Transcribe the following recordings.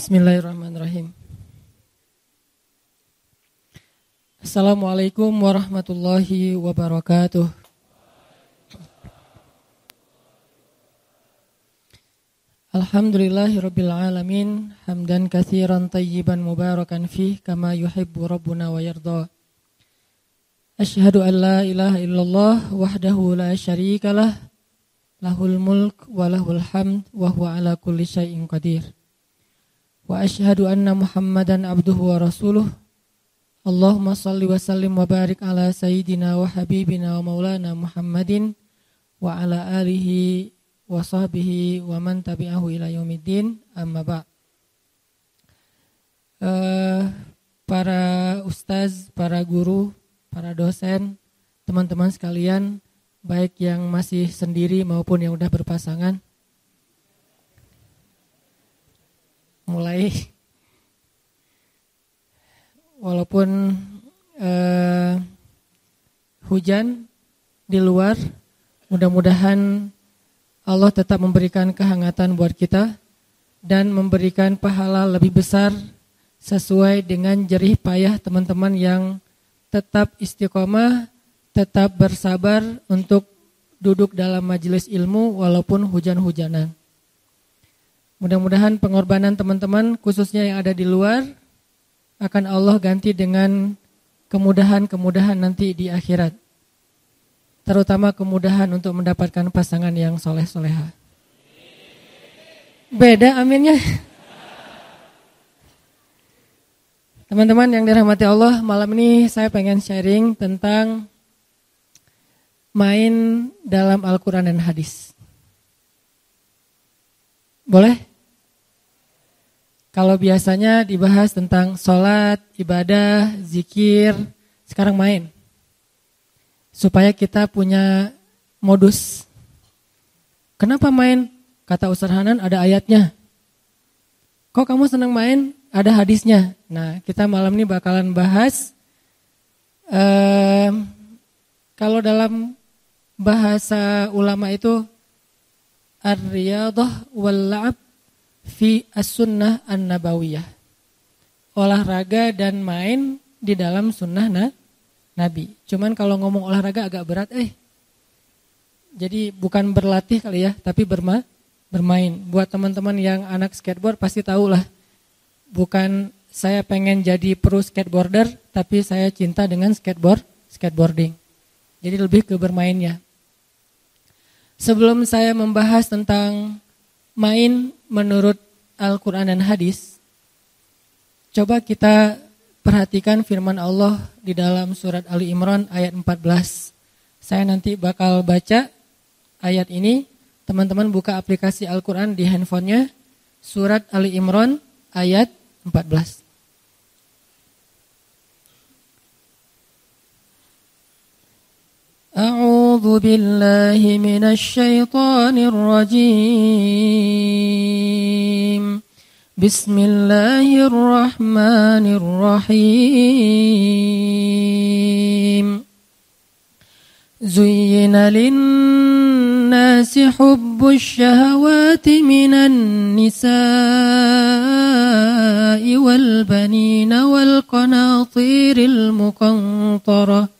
Bismillahirrahmanirrahim. Assalamualaikum warahmatullahi wabarakatuh. Alhamdulillahirabbil alamin hamdan katsiran tayyiban mubarakan fih kama yuhibbu rabbuna wa yarda. Asyhadu an la ilaha illallah wahdahu la syarikalah lahul mulk wa lahul hamd wa huwa ala kulli syai'in qadir. Salli wa sallim wa barik ala sayyidina wa habibina wa maulana Muhammadin wa ala alihi wa sahbihi wa man tabi'ahu ila yaumiddin. Amma ba' uh, para ustaz, para guru, para dosen, teman-teman sekalian, baik yang masih sendiri maupun yang udah berpasangan. Mulai walaupun uh, hujan di luar, mudah-mudahan Allah tetap memberikan kehangatan buat kita dan memberikan pahala lebih besar sesuai dengan jerih payah teman-teman yang tetap istiqomah, tetap bersabar untuk duduk dalam majelis ilmu walaupun hujan-hujanan. Mudah-mudahan pengorbanan teman-teman khususnya yang ada di luar akan Allah ganti dengan kemudahan-kemudahan nanti di akhirat. Terutama kemudahan untuk mendapatkan pasangan yang soleh-soleha. Beda aminnya. Teman-teman yang dirahmati Allah, malam ini saya pengen sharing tentang main dalam Al-Quran dan hadis. Boleh? Kalau biasanya dibahas tentang sholat, ibadah, zikir, sekarang main. Supaya kita punya modus. Kenapa main? Kata Ustaz Hanan ada ayatnya. Kok kamu senang main? Ada hadisnya. Nah kita malam ini bakalan bahas. Um, kalau dalam bahasa ulama itu Ar-riyadah wal-la'ab fi as-sunnah an-nabawiyah. Olahraga dan main di dalam sunnah na, Nabi. Cuman kalau ngomong olahraga agak berat eh. Jadi bukan berlatih kali ya, tapi berma, bermain. Buat teman-teman yang anak skateboard pasti tahu lah. Bukan saya pengen jadi pro skateboarder, tapi saya cinta dengan skateboard, skateboarding. Jadi lebih ke bermainnya. Sebelum saya membahas tentang main menurut Al-Quran dan hadis, coba kita perhatikan firman Allah di dalam surat Ali Imran ayat 14. Saya nanti bakal baca ayat ini. Teman-teman buka aplikasi Al-Quran di handphonenya. Surat Ali Imran ayat 14. أعوذ بالله من الشيطان الرجيم. بسم الله الرحمن الرحيم. زين للناس حب الشهوات من النساء والبنين والقناطير المقنطرة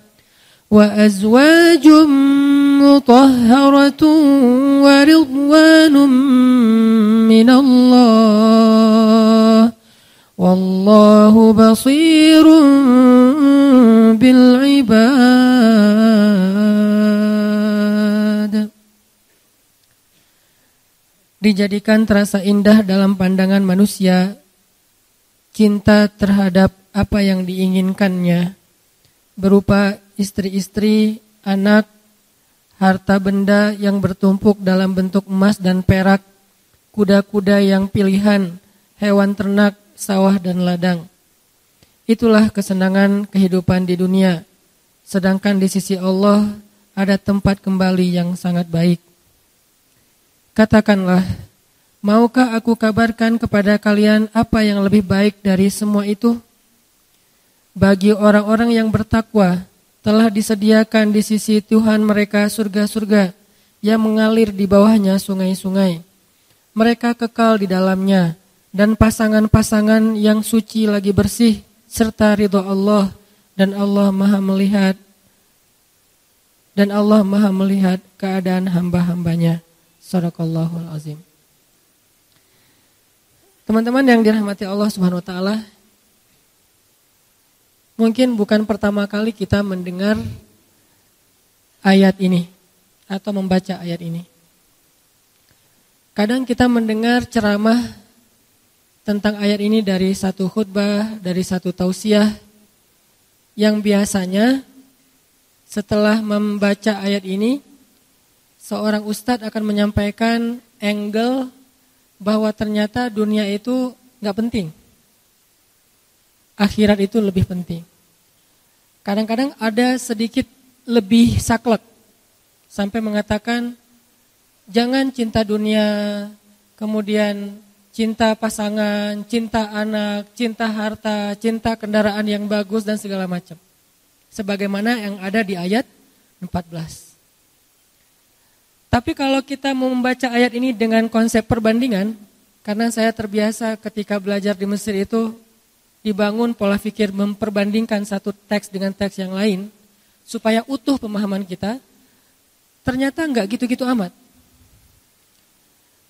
وأزواج مطهرة ورضوان من الله Wallahu basirun bil ibad. Dijadikan terasa indah dalam pandangan manusia cinta terhadap apa yang diinginkannya berupa istri-istri, anak, harta benda yang bertumpuk dalam bentuk emas dan perak, kuda-kuda yang pilihan, hewan ternak, sawah dan ladang. Itulah kesenangan kehidupan di dunia. Sedangkan di sisi Allah ada tempat kembali yang sangat baik. Katakanlah, Maukah aku kabarkan kepada kalian apa yang lebih baik dari semua itu? Bagi orang-orang yang bertakwa, telah disediakan di sisi Tuhan mereka surga-surga yang mengalir di bawahnya sungai-sungai. Mereka kekal di dalamnya dan pasangan-pasangan yang suci lagi bersih serta ridho Allah dan Allah Maha melihat dan Allah Maha melihat keadaan hamba-hambanya. Sadaqallahul azim. Teman-teman yang dirahmati Allah Subhanahu wa taala, mungkin bukan pertama kali kita mendengar ayat ini atau membaca ayat ini. Kadang kita mendengar ceramah tentang ayat ini dari satu khutbah, dari satu tausiah yang biasanya setelah membaca ayat ini seorang ustadz akan menyampaikan angle bahwa ternyata dunia itu nggak penting. Akhirat itu lebih penting. Kadang-kadang ada sedikit lebih saklek sampai mengatakan jangan cinta dunia, kemudian cinta pasangan, cinta anak, cinta harta, cinta kendaraan yang bagus dan segala macam. Sebagaimana yang ada di ayat 14. Tapi kalau kita membaca ayat ini dengan konsep perbandingan, karena saya terbiasa ketika belajar di Mesir itu dibangun pola pikir memperbandingkan satu teks dengan teks yang lain, supaya utuh pemahaman kita, ternyata enggak gitu-gitu amat.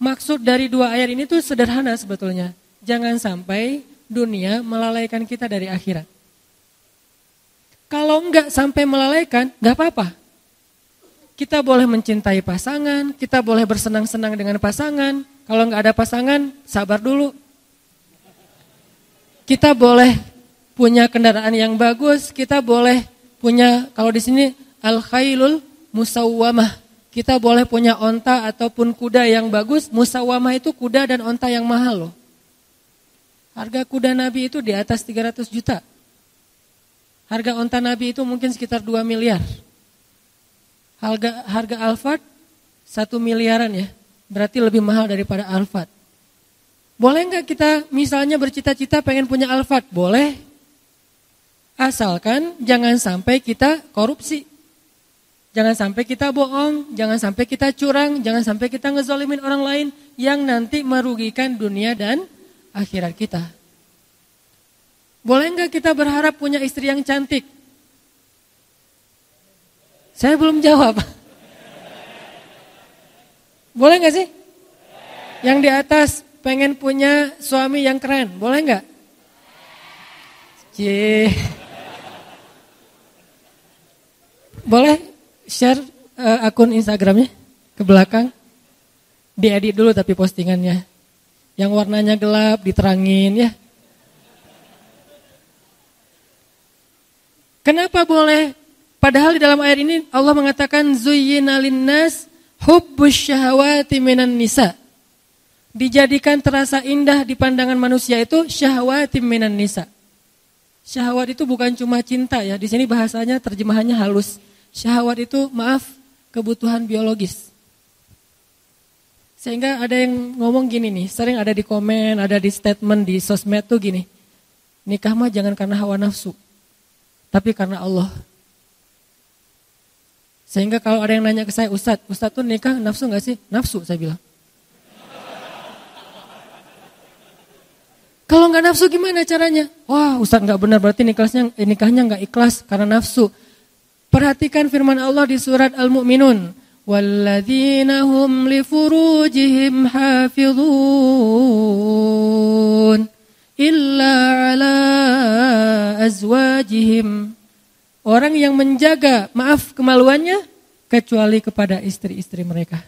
Maksud dari dua ayat ini tuh sederhana sebetulnya. Jangan sampai dunia melalaikan kita dari akhirat. Kalau enggak sampai melalaikan, enggak apa-apa. Kita boleh mencintai pasangan, kita boleh bersenang-senang dengan pasangan. Kalau nggak ada pasangan, sabar dulu. Kita boleh punya kendaraan yang bagus, kita boleh punya kalau di sini al khailul musawwamah. Kita boleh punya onta ataupun kuda yang bagus. Musawwamah itu kuda dan onta yang mahal loh. Harga kuda Nabi itu di atas 300 juta. Harga onta Nabi itu mungkin sekitar 2 miliar. Harga harga Alphard satu miliaran ya, berarti lebih mahal daripada Alphard. Boleh nggak kita misalnya bercita-cita pengen punya Alphard? Boleh. Asalkan jangan sampai kita korupsi. Jangan sampai kita bohong, jangan sampai kita curang, jangan sampai kita ngezolimin orang lain yang nanti merugikan dunia dan akhirat kita. Boleh nggak kita berharap punya istri yang cantik? Saya belum jawab. Boleh nggak sih? Yang di atas pengen punya suami yang keren, boleh nggak? Cie. Boleh share uh, akun Instagramnya ke belakang? Diedit dulu tapi postingannya. Yang warnanya gelap diterangin ya. Kenapa boleh Padahal di dalam ayat ini Allah mengatakan zuyyina linnas hubbus syahawati nisa. Dijadikan terasa indah di pandangan manusia itu syahwati minan nisa. Syahwat itu bukan cuma cinta ya. Di sini bahasanya terjemahannya halus. Syahwat itu maaf kebutuhan biologis. Sehingga ada yang ngomong gini nih, sering ada di komen, ada di statement di sosmed tuh gini. Nikah mah jangan karena hawa nafsu, tapi karena Allah. Sehingga kalau ada yang nanya ke saya, Ustadz, Ustadz tuh nikah nafsu gak sih? Nafsu saya bilang. Nggak nafsu gimana caranya? Wah Ustadz nggak benar berarti nikahnya, eh, nikahnya nggak ikhlas karena nafsu. Perhatikan firman Allah di surat Al-Mu'minun. Hafidhun illa azwajihim. Orang yang menjaga, maaf kemaluannya, kecuali kepada istri-istri mereka.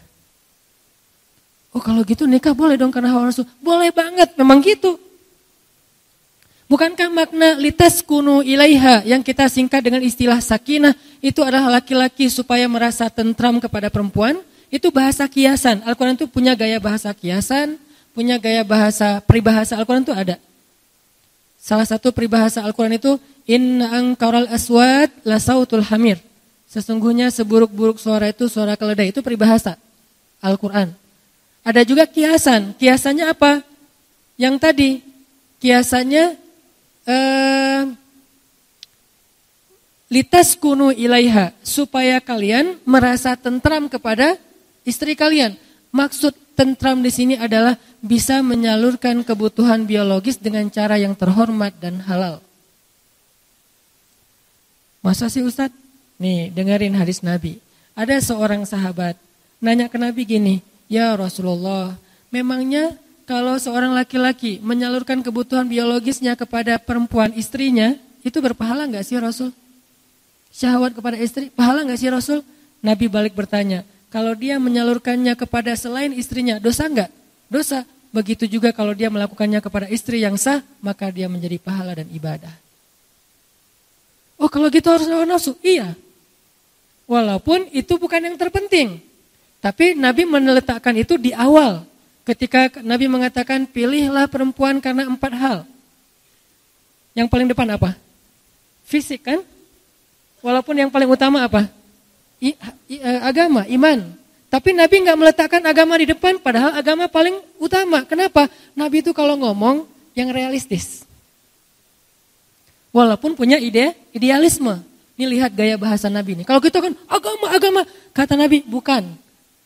Oh kalau gitu nikah boleh dong karena hawa nafsu. Boleh banget, memang gitu. Bukankah makna litas kunu ilaiha yang kita singkat dengan istilah sakinah itu adalah laki-laki supaya merasa tentram kepada perempuan? Itu bahasa kiasan. Al-Quran itu punya gaya bahasa kiasan, punya gaya bahasa peribahasa Al-Quran itu ada. Salah satu peribahasa Al-Quran itu Inna angkaral aswad la sautul hamir. Sesungguhnya seburuk-buruk suara itu suara keledai. Itu peribahasa Al-Quran. Ada juga kiasan. Kiasannya apa? Yang tadi. Kiasannya eh, litas kunu ilaiha supaya kalian merasa tentram kepada istri kalian. Maksud tentram di sini adalah bisa menyalurkan kebutuhan biologis dengan cara yang terhormat dan halal. Masa sih Ustadz? Nih dengerin hadis Nabi. Ada seorang sahabat nanya ke Nabi gini, Ya Rasulullah, memangnya kalau seorang laki-laki menyalurkan kebutuhan biologisnya kepada perempuan istrinya, itu berpahala nggak sih Rasul? Syahwat kepada istri, pahala nggak sih Rasul? Nabi balik bertanya, kalau dia menyalurkannya kepada selain istrinya, dosa nggak? Dosa. Begitu juga kalau dia melakukannya kepada istri yang sah, maka dia menjadi pahala dan ibadah. Oh kalau gitu harus hawa nafsu? Iya. Walaupun itu bukan yang terpenting. Tapi Nabi meletakkan itu di awal. Ketika Nabi mengatakan pilihlah perempuan karena empat hal. Yang paling depan apa? Fisik kan? Walaupun yang paling utama apa? I, i, e, agama, iman. Tapi Nabi nggak meletakkan agama di depan, padahal agama paling utama. Kenapa? Nabi itu kalau ngomong yang realistis. Walaupun punya ide, idealisme. Ini lihat gaya bahasa Nabi ini. Kalau kita kan agama, agama. Kata Nabi, bukan.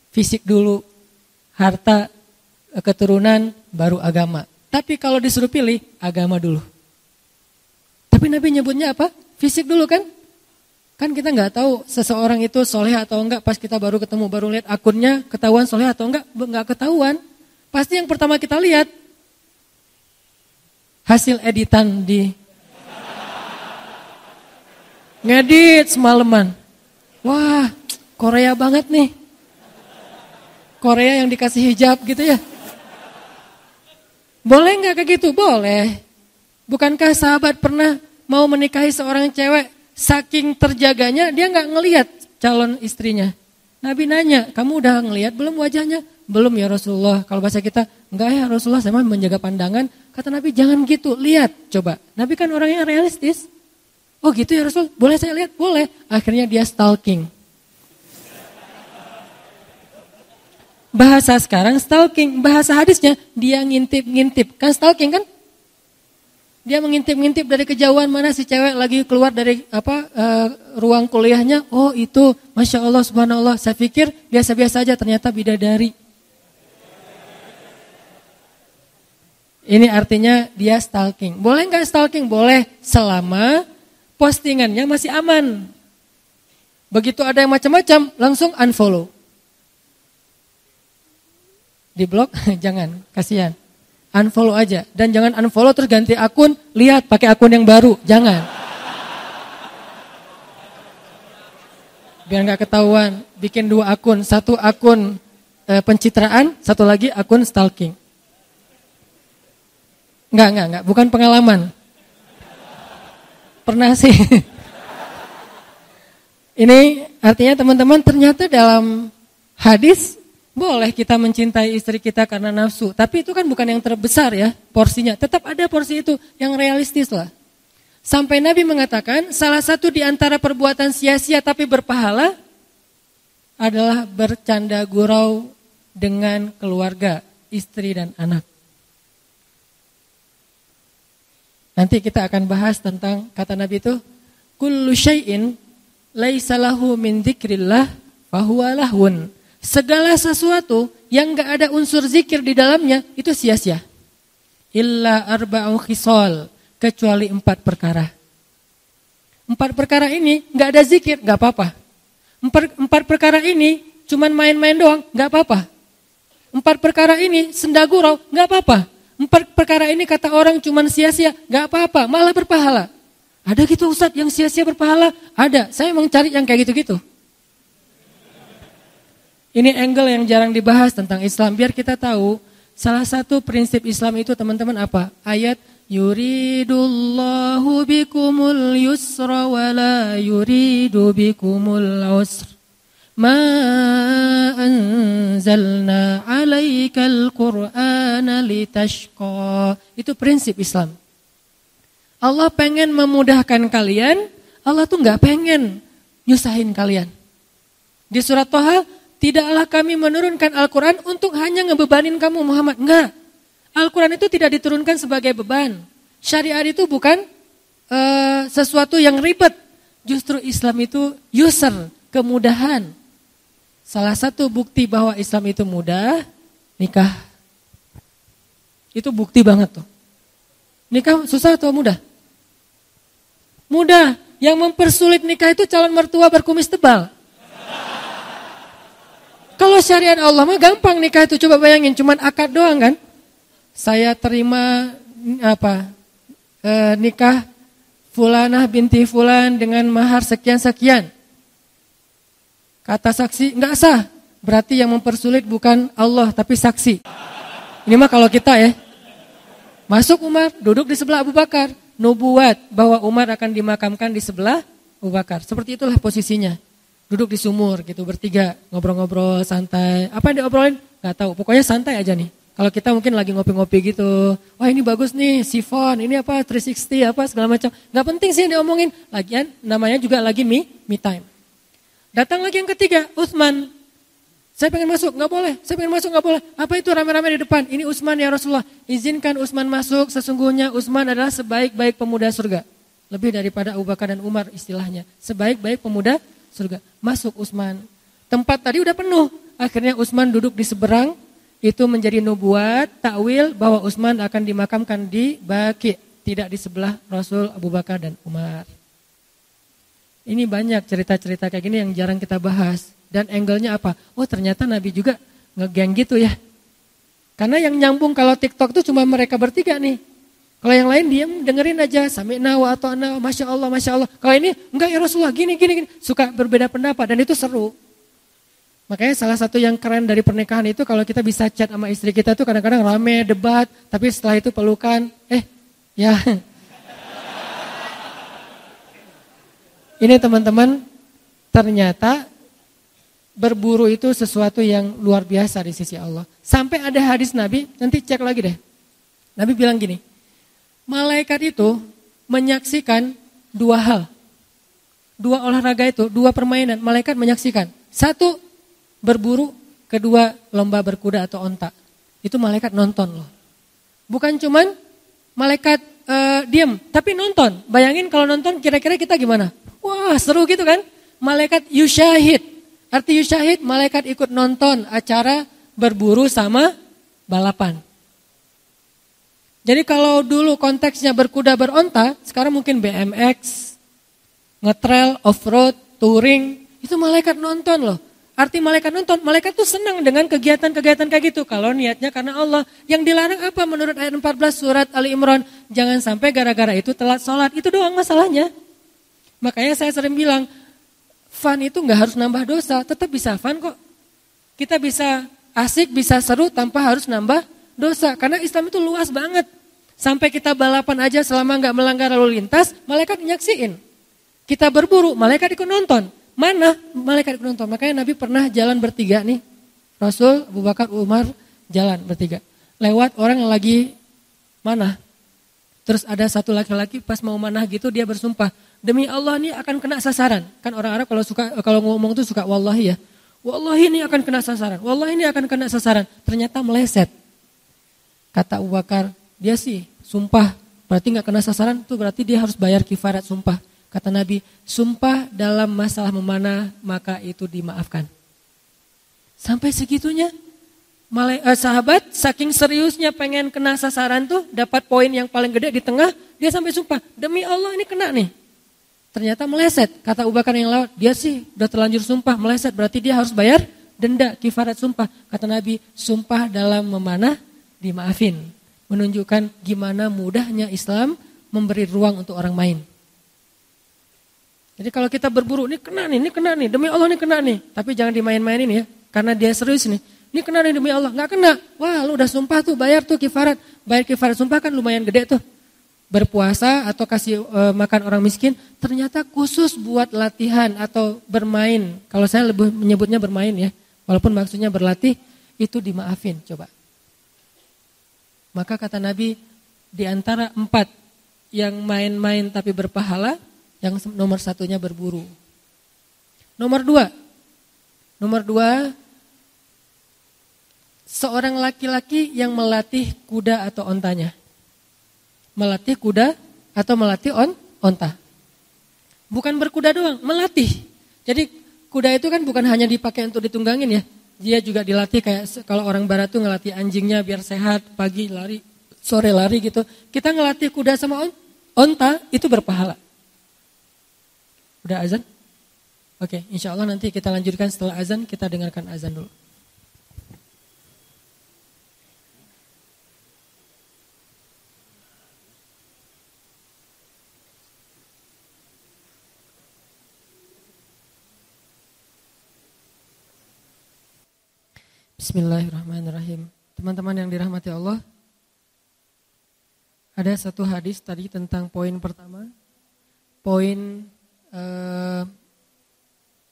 Fisik dulu, harta, keturunan baru agama. Tapi kalau disuruh pilih, agama dulu. Tapi Nabi nyebutnya apa? Fisik dulu kan? Kan kita nggak tahu seseorang itu soleh atau enggak pas kita baru ketemu, baru lihat akunnya ketahuan soleh atau enggak, enggak ketahuan. Pasti yang pertama kita lihat hasil editan di ngedit semalaman. Wah, Korea banget nih. Korea yang dikasih hijab gitu ya. Boleh nggak kayak gitu? Boleh. Bukankah sahabat pernah mau menikahi seorang cewek, saking terjaganya dia nggak ngelihat calon istrinya. Nabi nanya, kamu udah ngelihat belum wajahnya? Belum ya Rasulullah. Kalau bahasa kita, enggak ya Rasulullah, saya menjaga pandangan. Kata Nabi, jangan gitu, lihat, coba. Nabi kan orangnya realistis. Oh gitu ya Rasul, boleh saya lihat? Boleh. Akhirnya dia stalking. Bahasa sekarang stalking, bahasa hadisnya dia ngintip-ngintip. Kan stalking kan? Dia mengintip-ngintip dari kejauhan mana si cewek lagi keluar dari apa uh, ruang kuliahnya. Oh itu, masya Allah, subhanallah. Saya pikir biasa-biasa aja, ternyata bidadari. Ini artinya dia stalking. Boleh nggak stalking? Boleh, selama postingannya masih aman. Begitu ada yang macam-macam, langsung unfollow. Di blok jangan, kasihan. Unfollow aja dan jangan unfollow terus ganti akun, lihat pakai akun yang baru, jangan. Biar nggak ketahuan, bikin dua akun, satu akun e, pencitraan, satu lagi akun stalking. Enggak, enggak, enggak, bukan pengalaman. Pernah sih. Ini artinya teman-teman ternyata dalam hadis boleh kita mencintai istri kita karena nafsu, tapi itu kan bukan yang terbesar ya porsinya. Tetap ada porsi itu yang realistis lah. Sampai Nabi mengatakan salah satu di antara perbuatan sia-sia tapi berpahala adalah bercanda gurau dengan keluarga, istri dan anak. Nanti kita akan bahas tentang kata Nabi itu kullu syai'in laisa lahu min dzikrillah fahuwa lahun. Segala sesuatu yang gak ada unsur zikir di dalamnya itu sia-sia. Illa arba'u khisal. Kecuali empat perkara. Empat perkara ini gak ada zikir, gak apa-apa. Empat, empat perkara ini cuman main-main doang, gak apa-apa. Empat perkara ini sendagurau, gak apa-apa. Empat perkara ini kata orang cuman sia-sia, gak apa-apa, malah berpahala. Ada gitu Ustadz yang sia-sia berpahala? Ada. Saya mau cari yang kayak gitu-gitu. Ini angle yang jarang dibahas tentang Islam. Biar kita tahu salah satu prinsip Islam itu teman-teman apa? Ayat yuridullahu bikumul yusra wa la yuridu bikumul usr. Ma anzalna alaikal qur'ana litashqa. Itu prinsip Islam. Allah pengen memudahkan kalian, Allah tuh nggak pengen nyusahin kalian. Di surat Toha Tidaklah kami menurunkan Al-Quran untuk hanya ngebebanin kamu Muhammad. Enggak. Al-Quran itu tidak diturunkan sebagai beban. Syariat itu bukan uh, sesuatu yang ribet. Justru Islam itu user, kemudahan. Salah satu bukti bahwa Islam itu mudah, nikah. Itu bukti banget tuh. Nikah susah atau mudah? Mudah. Yang mempersulit nikah itu calon mertua berkumis tebal. Kalau syariat Allah mah gampang nikah itu coba bayangin cuman akad doang kan. Saya terima apa e, nikah fulanah binti fulan dengan mahar sekian-sekian. Kata saksi enggak sah. Berarti yang mempersulit bukan Allah tapi saksi. Ini mah kalau kita ya. Masuk Umar, duduk di sebelah Abu Bakar. Nubuat bahwa Umar akan dimakamkan di sebelah Abu Bakar. Seperti itulah posisinya duduk di sumur gitu bertiga ngobrol-ngobrol santai. Apa yang diobrolin? Gak tahu. Pokoknya santai aja nih. Kalau kita mungkin lagi ngopi-ngopi gitu, wah ini bagus nih, sifon, ini apa 360 apa segala macam. Gak penting sih yang diomongin. Lagian namanya juga lagi me, me time. Datang lagi yang ketiga, Utsman. Saya pengen masuk, nggak boleh. Saya pengen masuk, nggak boleh. Apa itu rame-rame di depan? Ini Utsman ya Rasulullah. Izinkan Utsman masuk. Sesungguhnya Utsman adalah sebaik-baik pemuda surga. Lebih daripada Abu Bakar dan Umar istilahnya. Sebaik-baik pemuda surga. Masuk Utsman. Tempat tadi udah penuh. Akhirnya Utsman duduk di seberang. Itu menjadi nubuat, takwil bahwa Utsman akan dimakamkan di Baki. Tidak di sebelah Rasul Abu Bakar dan Umar. Ini banyak cerita-cerita kayak gini yang jarang kita bahas. Dan angle-nya apa? Oh ternyata Nabi juga ngegeng gitu ya. Karena yang nyambung kalau TikTok itu cuma mereka bertiga nih. Kalau yang lain diam dengerin aja sampai nawa atau ana masya Allah masya Allah. Kalau ini enggak ya Rasulullah gini gini gini suka berbeda pendapat dan itu seru. Makanya salah satu yang keren dari pernikahan itu kalau kita bisa chat sama istri kita tuh kadang-kadang rame debat tapi setelah itu pelukan eh ya. Ini teman-teman ternyata berburu itu sesuatu yang luar biasa di sisi Allah. Sampai ada hadis Nabi, nanti cek lagi deh. Nabi bilang gini, Malaikat itu menyaksikan dua hal. Dua olahraga itu, dua permainan, malaikat menyaksikan. Satu, berburu, kedua, lomba berkuda atau onta. Itu malaikat nonton loh. Bukan cuman malaikat uh, diam, tapi nonton. Bayangin kalau nonton kira-kira kita gimana? Wah seru gitu kan? Malaikat yushahid. Arti yushahid, malaikat ikut nonton acara berburu sama balapan. Jadi kalau dulu konteksnya berkuda beronta, sekarang mungkin BMX, ngetrail, off-road, touring, itu malaikat nonton loh. Arti malaikat nonton, malaikat tuh senang dengan kegiatan-kegiatan kayak gitu. Kalau niatnya karena Allah. Yang dilarang apa menurut ayat 14 surat Ali Imran? Jangan sampai gara-gara itu telat sholat. Itu doang masalahnya. Makanya saya sering bilang, fun itu nggak harus nambah dosa, tetap bisa fun kok. Kita bisa asik, bisa seru tanpa harus nambah dosa. Karena Islam itu luas banget. Sampai kita balapan aja selama nggak melanggar lalu lintas, malaikat nyaksiin. Kita berburu, malaikat ikut nonton. Mana malaikat ikut nonton? Makanya Nabi pernah jalan bertiga nih. Rasul, Abu Bakar, Umar jalan bertiga. Lewat orang yang lagi mana? Terus ada satu laki-laki pas mau manah gitu dia bersumpah, demi Allah ini akan kena sasaran. Kan orang Arab kalau suka kalau ngomong tuh suka wallahi ya. Wallahi ini akan kena sasaran. Wallahi ini akan kena sasaran. Ternyata meleset. Kata Abu Bakar, dia sih sumpah berarti nggak kena sasaran itu berarti dia harus bayar kifarat sumpah. Kata Nabi, sumpah dalam masalah memanah maka itu dimaafkan. Sampai segitunya Malai, eh, sahabat saking seriusnya pengen kena sasaran tuh dapat poin yang paling gede di tengah dia sampai sumpah demi Allah ini kena nih ternyata meleset kata Abu Bakar yang lewat dia sih udah terlanjur sumpah meleset berarti dia harus bayar denda kifarat sumpah kata Nabi sumpah dalam memanah dimaafin menunjukkan gimana mudahnya Islam memberi ruang untuk orang main. Jadi kalau kita berburu, ini kena nih, ini kena nih, demi Allah ini kena nih. Tapi jangan dimain-mainin ya, karena dia serius nih. Ini kena nih demi Allah, nggak kena. Wah lu udah sumpah tuh, bayar tuh kifarat. Bayar kifarat sumpah kan lumayan gede tuh. Berpuasa atau kasih e, makan orang miskin, ternyata khusus buat latihan atau bermain. Kalau saya lebih menyebutnya bermain ya, walaupun maksudnya berlatih, itu dimaafin coba. Maka kata Nabi, di antara empat yang main-main tapi berpahala, yang nomor satunya berburu. Nomor dua. Nomor dua. Seorang laki-laki yang melatih kuda atau ontanya. Melatih kuda atau melatih on, onta. Bukan berkuda doang, melatih. Jadi kuda itu kan bukan hanya dipakai untuk ditunggangin ya. Dia juga dilatih kayak kalau orang barat tuh ngelatih anjingnya biar sehat, pagi lari, sore lari gitu. Kita ngelatih kuda sama on, onta itu berpahala. Udah azan? Oke, insya Allah nanti kita lanjutkan setelah azan, kita dengarkan azan dulu. Bismillahirrahmanirrahim. Teman-teman yang dirahmati Allah, ada satu hadis tadi tentang poin pertama, poin uh,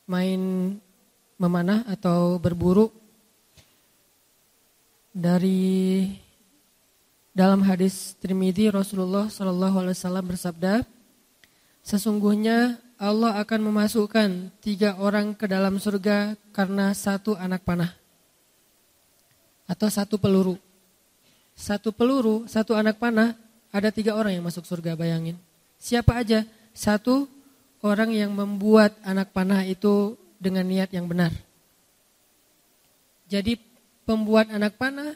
main memanah atau berburu. Dari dalam hadis Trimidi Rasulullah Shallallahu Alaihi Wasallam bersabda, sesungguhnya Allah akan memasukkan tiga orang ke dalam surga karena satu anak panah atau satu peluru. Satu peluru, satu anak panah, ada tiga orang yang masuk surga, bayangin. Siapa aja? Satu orang yang membuat anak panah itu dengan niat yang benar. Jadi pembuat anak panah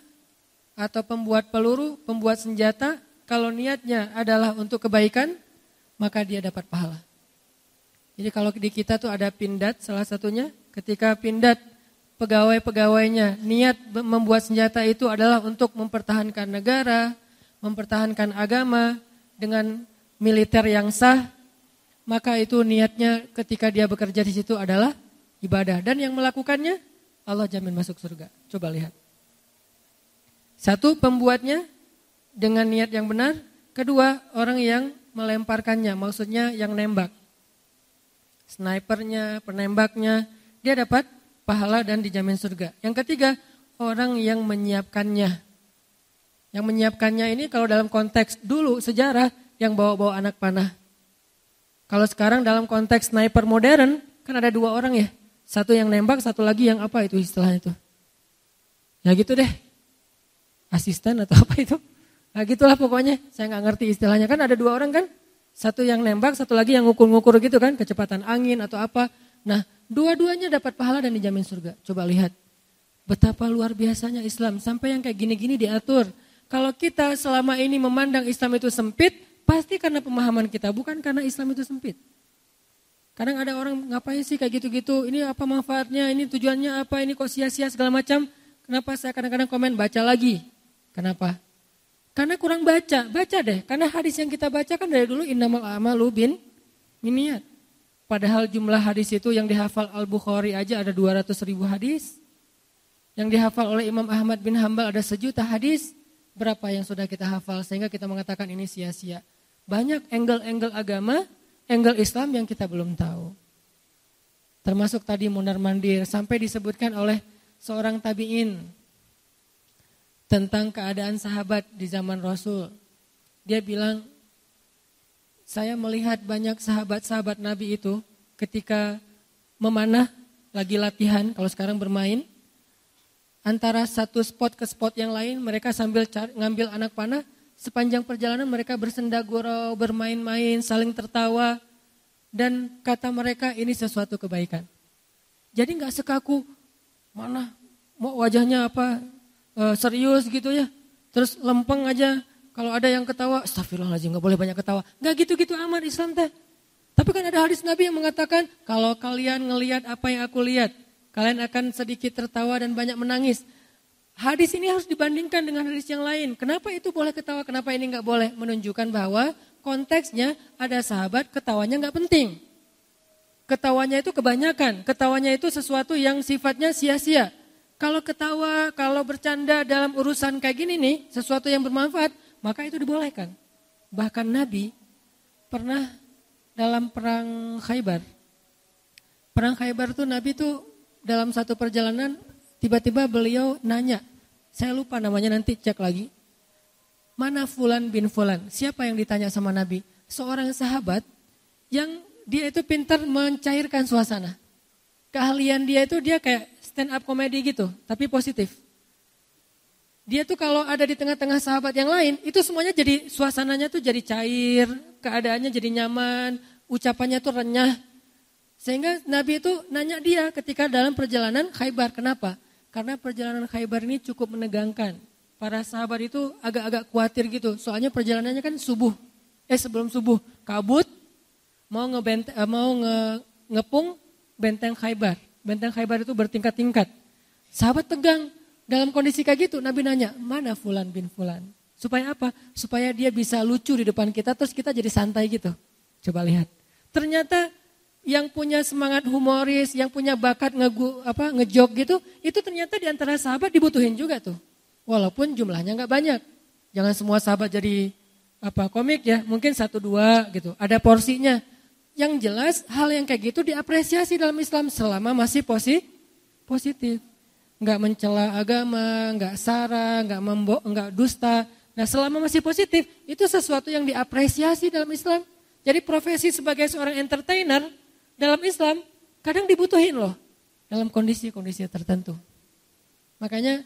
atau pembuat peluru, pembuat senjata, kalau niatnya adalah untuk kebaikan, maka dia dapat pahala. Jadi kalau di kita tuh ada pindat salah satunya, ketika pindat pegawai-pegawainya niat membuat senjata itu adalah untuk mempertahankan negara, mempertahankan agama dengan militer yang sah, maka itu niatnya ketika dia bekerja di situ adalah ibadah dan yang melakukannya Allah jamin masuk surga. Coba lihat. Satu pembuatnya dengan niat yang benar, kedua orang yang melemparkannya, maksudnya yang nembak. Snipernya, penembaknya, dia dapat pahala dan dijamin surga. Yang ketiga, orang yang menyiapkannya. Yang menyiapkannya ini kalau dalam konteks dulu sejarah yang bawa-bawa anak panah. Kalau sekarang dalam konteks sniper modern, kan ada dua orang ya. Satu yang nembak, satu lagi yang apa itu istilahnya itu. Ya gitu deh. Asisten atau apa itu. Nah gitulah pokoknya, saya nggak ngerti istilahnya. Kan ada dua orang kan, satu yang nembak, satu lagi yang ngukur-ngukur gitu kan, kecepatan angin atau apa. Nah dua-duanya dapat pahala dan dijamin surga. Coba lihat, betapa luar biasanya Islam. Sampai yang kayak gini-gini diatur. Kalau kita selama ini memandang Islam itu sempit, Pasti karena pemahaman kita, bukan karena Islam itu sempit. Kadang ada orang ngapain sih kayak gitu-gitu, ini apa manfaatnya, ini tujuannya apa, ini kok sia-sia segala macam. Kenapa saya kadang-kadang komen baca lagi? Kenapa? Karena kurang baca, baca deh. Karena hadis yang kita baca kan dari dulu innamal amalu bin miniat. Padahal jumlah hadis itu yang dihafal Al-Bukhari aja ada 200 ribu hadis. Yang dihafal oleh Imam Ahmad bin Hambal ada sejuta hadis. Berapa yang sudah kita hafal sehingga kita mengatakan ini sia-sia. Banyak angle-angle agama, angle Islam yang kita belum tahu. Termasuk tadi mundar mandir sampai disebutkan oleh seorang tabi'in tentang keadaan sahabat di zaman Rasul. Dia bilang, saya melihat banyak sahabat-sahabat Nabi itu ketika memanah lagi latihan, kalau sekarang bermain, antara satu spot ke spot yang lain mereka sambil cari, ngambil anak panah Sepanjang perjalanan mereka bersenda gurau, bermain-main, saling tertawa. Dan kata mereka ini sesuatu kebaikan. Jadi nggak sekaku, mana mau wajahnya apa, e, serius gitu ya. Terus lempeng aja, kalau ada yang ketawa, astagfirullahaladzim nggak boleh banyak ketawa. Nggak gitu-gitu amat Islam teh. Tapi kan ada hadis Nabi yang mengatakan, kalau kalian ngelihat apa yang aku lihat, kalian akan sedikit tertawa dan banyak menangis. Hadis ini harus dibandingkan dengan hadis yang lain. Kenapa itu boleh ketawa, kenapa ini nggak boleh? Menunjukkan bahwa konteksnya ada sahabat ketawanya nggak penting. Ketawanya itu kebanyakan. Ketawanya itu sesuatu yang sifatnya sia-sia. Kalau ketawa, kalau bercanda dalam urusan kayak gini nih, sesuatu yang bermanfaat, maka itu dibolehkan. Bahkan Nabi pernah dalam perang Khaybar. Perang Khaybar tuh Nabi tuh dalam satu perjalanan tiba-tiba beliau nanya, saya lupa namanya nanti cek lagi. Mana Fulan bin Fulan? Siapa yang ditanya sama Nabi? Seorang sahabat yang dia itu pintar mencairkan suasana. Keahlian dia itu dia kayak stand up komedi gitu, tapi positif. Dia tuh kalau ada di tengah-tengah sahabat yang lain, itu semuanya jadi suasananya tuh jadi cair, keadaannya jadi nyaman, ucapannya tuh renyah. Sehingga Nabi itu nanya dia ketika dalam perjalanan Khaybar, kenapa? Karena perjalanan Khaybar ini cukup menegangkan. Para sahabat itu agak-agak khawatir gitu, soalnya perjalanannya kan subuh. Eh sebelum subuh, kabut, mau ngebent eh, mau nge, ngepung benteng Khaybar. Benteng Khaybar itu bertingkat-tingkat. Sahabat tegang. Dalam kondisi kayak gitu, Nabi nanya, mana Fulan bin Fulan? Supaya apa? Supaya dia bisa lucu di depan kita, terus kita jadi santai gitu. Coba lihat. Ternyata yang punya semangat humoris, yang punya bakat ngegu, apa, ngejok gitu, itu ternyata di antara sahabat dibutuhin juga tuh. Walaupun jumlahnya nggak banyak. Jangan semua sahabat jadi apa komik ya, mungkin satu dua gitu. Ada porsinya. Yang jelas hal yang kayak gitu diapresiasi dalam Islam selama masih posi, positif. Nggak mencela agama, nggak sara, nggak membo, nggak dusta. Nah selama masih positif, itu sesuatu yang diapresiasi dalam Islam. Jadi profesi sebagai seorang entertainer dalam Islam kadang dibutuhin loh dalam kondisi-kondisi tertentu. Makanya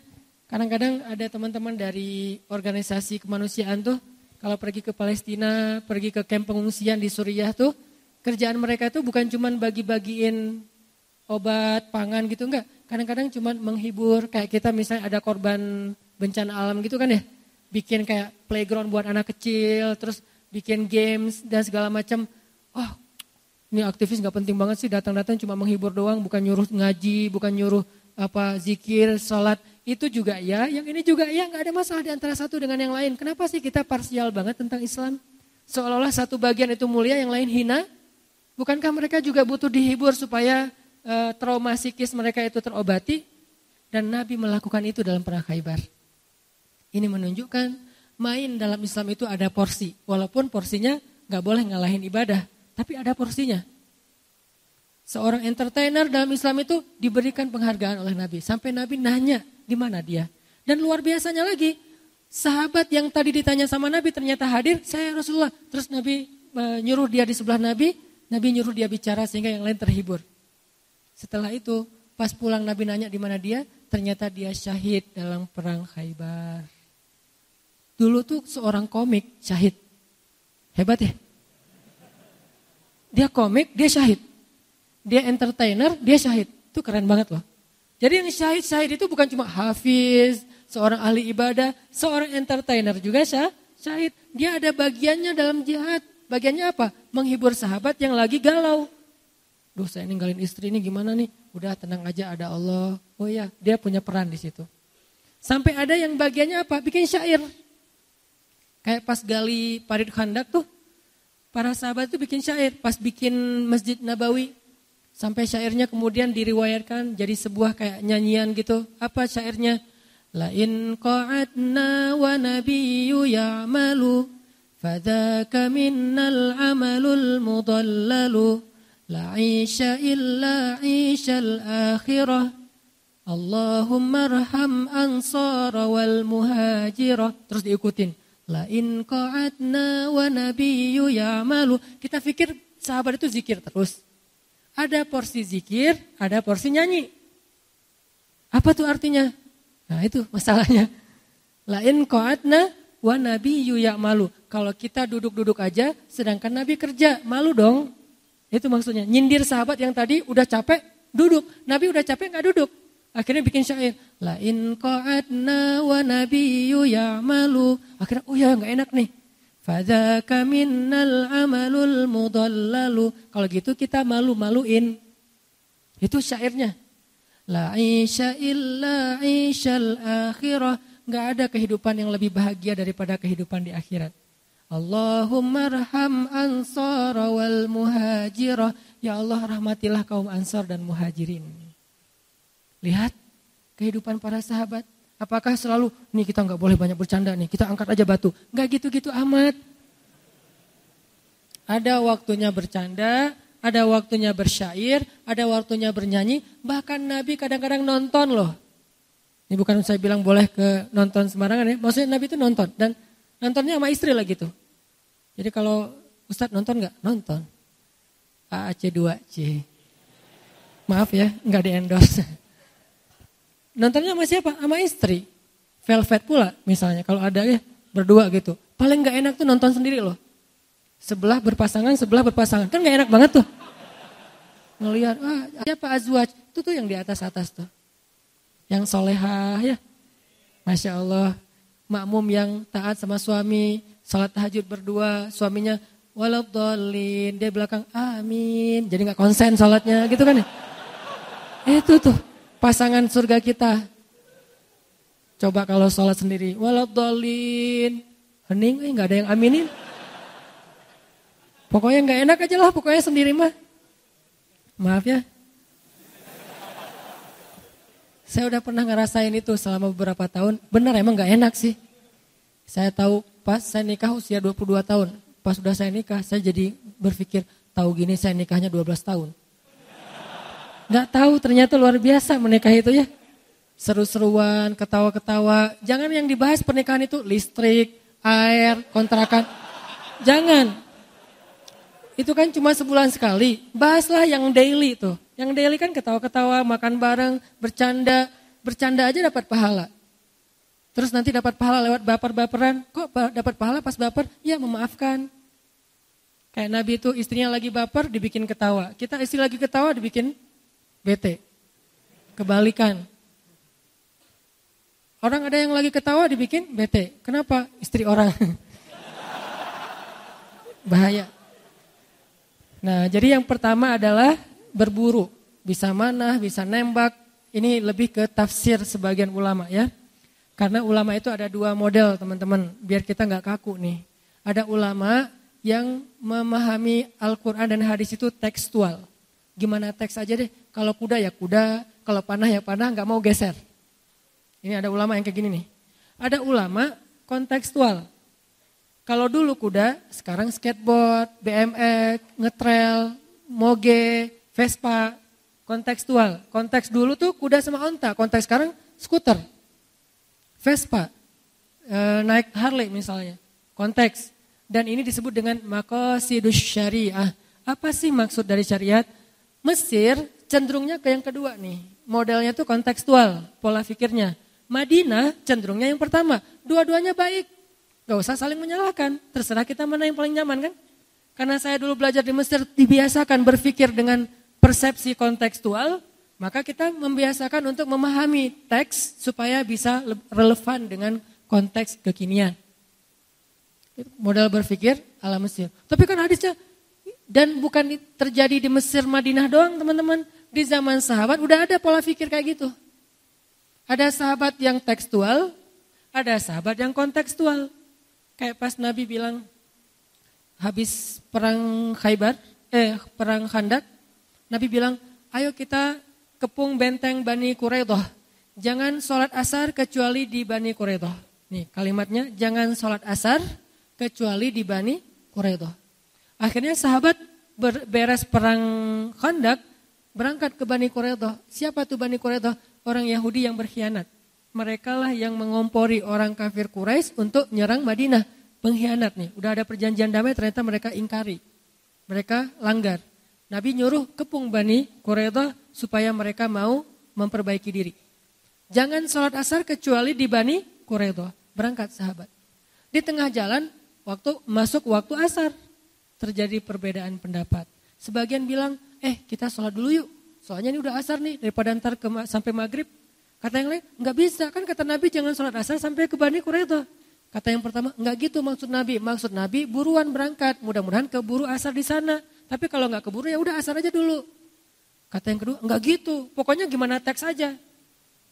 kadang-kadang ada teman-teman dari organisasi kemanusiaan tuh kalau pergi ke Palestina, pergi ke kamp pengungsian di Suriah tuh kerjaan mereka itu bukan cuma bagi-bagiin obat, pangan gitu enggak. Kadang-kadang cuma menghibur kayak kita misalnya ada korban bencana alam gitu kan ya. Bikin kayak playground buat anak kecil, terus bikin games dan segala macam. Oh, ini aktivis nggak penting banget sih datang-datang cuma menghibur doang, bukan nyuruh ngaji, bukan nyuruh apa zikir, sholat. Itu juga ya, yang ini juga ya nggak ada masalah di antara satu dengan yang lain. Kenapa sih kita parsial banget tentang Islam? Seolah-olah satu bagian itu mulia, yang lain hina. Bukankah mereka juga butuh dihibur supaya e, trauma psikis mereka itu terobati? Dan Nabi melakukan itu dalam perang Khaybar. Ini menunjukkan main dalam Islam itu ada porsi. Walaupun porsinya nggak boleh ngalahin ibadah. Tapi ada porsinya. Seorang entertainer dalam Islam itu diberikan penghargaan oleh Nabi. Sampai Nabi nanya di mana dia. Dan luar biasanya lagi, sahabat yang tadi ditanya sama Nabi ternyata hadir, saya Rasulullah. Terus Nabi e, nyuruh dia di sebelah Nabi, Nabi nyuruh dia bicara sehingga yang lain terhibur. Setelah itu pas pulang Nabi nanya di mana dia, ternyata dia syahid dalam perang Khaybar. Dulu tuh seorang komik syahid. Hebat ya? Dia komik, dia syahid. Dia entertainer, dia syahid. Itu keren banget loh. Jadi yang syahid-syahid itu bukan cuma hafiz, seorang ahli ibadah, seorang entertainer juga syahid. Dia ada bagiannya dalam jihad. Bagiannya apa? Menghibur sahabat yang lagi galau duh saya ninggalin istri ini gimana nih? Udah tenang aja ada Allah. Oh ya, dia punya peran di situ. Sampai ada yang bagiannya apa? Bikin syair. Kayak pas gali parit khandak tuh, para sahabat tuh bikin syair. Pas bikin masjid Nabawi, sampai syairnya kemudian diriwayatkan jadi sebuah kayak nyanyian gitu. Apa syairnya? La in qa'adna wa nabiyyu ya'malu, fadaka minnal amalul mudallalu. لا عيش إلا عيش الآخرة اللهم ارham ansar wal muhajirah terus diikutin la in qa'adna wa nabiyyu ya'malu kita pikir sahabat itu zikir terus ada porsi zikir ada porsi nyanyi apa tuh artinya nah itu masalahnya la in qa'adna wa nabiyyu ya'malu kalau kita duduk-duduk aja, sedangkan Nabi kerja, malu dong. Itu maksudnya, nyindir sahabat yang tadi udah capek, duduk. Nabi udah capek nggak duduk. Akhirnya bikin syair. La in qa'adna wa nabiyyu ya'malu. Akhirnya, oh ya nggak enak nih. Fadzaka minnal amalul mudallalu. Kalau gitu kita malu-maluin. Itu syairnya. La isya illa isyal akhirah. Nggak ada kehidupan yang lebih bahagia daripada kehidupan di akhirat. Allahumma arham ansar wal muhajirah. Ya Allah rahmatilah kaum ansar dan muhajirin. Lihat kehidupan para sahabat. Apakah selalu, nih kita nggak boleh banyak bercanda nih, kita angkat aja batu. Nggak gitu-gitu amat. Ada waktunya bercanda, ada waktunya bersyair, ada waktunya bernyanyi. Bahkan Nabi kadang-kadang nonton loh. Ini bukan saya bilang boleh ke nonton sembarangan ya. Maksudnya Nabi itu nonton. Dan nontonnya sama istri lah gitu. Jadi kalau Ustadz nonton nggak? Nonton. AAC2C. Maaf ya, nggak di endorse. Nontonnya sama siapa? Sama istri. Velvet pula misalnya kalau ada ya berdua gitu. Paling nggak enak tuh nonton sendiri loh. Sebelah berpasangan, sebelah berpasangan. Kan nggak enak banget tuh. Ngelihat, ah, siapa azwaj? Itu tuh yang di atas-atas tuh. Yang solehah ya. Masya Allah. Makmum yang taat sama suami. Salat tahajud berdua. Suaminya walau dolin. Dia belakang amin. Jadi nggak konsen salatnya gitu kan ya. Itu tuh pasangan surga kita. Coba kalau sholat sendiri, waladolin, hening, eh, ada yang aminin. Pokoknya nggak enak aja lah, pokoknya sendiri mah. Maaf ya. Saya udah pernah ngerasain itu selama beberapa tahun. Benar emang nggak enak sih. Saya tahu pas saya nikah usia 22 tahun. Pas udah saya nikah, saya jadi berpikir, tahu gini saya nikahnya 12 tahun. Gak tahu ternyata luar biasa menikah itu ya. Seru-seruan, ketawa-ketawa. Jangan yang dibahas pernikahan itu listrik, air, kontrakan. Jangan. Itu kan cuma sebulan sekali. Bahaslah yang daily tuh. Yang daily kan ketawa-ketawa, makan bareng, bercanda. Bercanda aja dapat pahala. Terus nanti dapat pahala lewat baper-baperan. Kok dapat pahala pas baper? Ya memaafkan. Kayak Nabi itu istrinya lagi baper dibikin ketawa. Kita istri lagi ketawa dibikin bete. Kebalikan. Orang ada yang lagi ketawa dibikin bete. Kenapa? Istri orang. Bahaya. Nah, jadi yang pertama adalah berburu. Bisa mana, bisa nembak. Ini lebih ke tafsir sebagian ulama ya. Karena ulama itu ada dua model teman-teman. Biar kita nggak kaku nih. Ada ulama yang memahami Al-Quran dan hadis itu tekstual. Gimana teks aja deh. Kalau kuda ya kuda, kalau panah ya panah, nggak mau geser. Ini ada ulama yang kayak gini nih. Ada ulama kontekstual. Kalau dulu kuda, sekarang skateboard, BMX, ngetrail, moge, Vespa, kontekstual. Konteks dulu tuh kuda sama onta, konteks sekarang skuter, Vespa, e, naik Harley misalnya, konteks. Dan ini disebut dengan makosidus syariah. Apa sih maksud dari syariat? Mesir cenderungnya ke yang kedua nih. Modelnya tuh kontekstual, pola pikirnya. Madinah cenderungnya yang pertama. Dua-duanya baik. Gak usah saling menyalahkan. Terserah kita mana yang paling nyaman kan. Karena saya dulu belajar di Mesir dibiasakan berpikir dengan persepsi kontekstual. Maka kita membiasakan untuk memahami teks supaya bisa relevan dengan konteks kekinian. Model berpikir ala Mesir. Tapi kan hadisnya dan bukan terjadi di Mesir, Madinah doang teman-teman. Di zaman sahabat udah ada pola pikir kayak gitu. Ada sahabat yang tekstual, ada sahabat yang kontekstual. Kayak pas Nabi bilang habis perang Khaybar, eh perang Khandak, Nabi bilang, ayo kita kepung benteng Bani Quraidah. Jangan sholat asar kecuali di Bani Quraidah. Nih kalimatnya, jangan sholat asar kecuali di Bani Quraidah. Akhirnya sahabat beres perang Khandak berangkat ke Bani Quraidah. Siapa tuh Bani Quraidah? Orang Yahudi yang berkhianat. Mereka lah yang mengompori orang kafir Quraisy untuk menyerang Madinah. Pengkhianat nih. Udah ada perjanjian damai ternyata mereka ingkari. Mereka langgar. Nabi nyuruh kepung Bani Quraidah supaya mereka mau memperbaiki diri. Jangan sholat asar kecuali di Bani Quraidah. Berangkat sahabat. Di tengah jalan waktu masuk waktu asar terjadi perbedaan pendapat. Sebagian bilang, eh kita sholat dulu yuk. Soalnya ini udah asar nih, daripada ntar ke, sampai maghrib. Kata yang lain, nggak bisa. Kan kata Nabi jangan sholat asar sampai ke Bani Quraidah. Kata yang pertama, nggak gitu maksud Nabi. Maksud Nabi buruan berangkat. Mudah-mudahan keburu asar di sana. Tapi kalau nggak keburu ya udah asar aja dulu. Kata yang kedua, nggak gitu. Pokoknya gimana teks aja.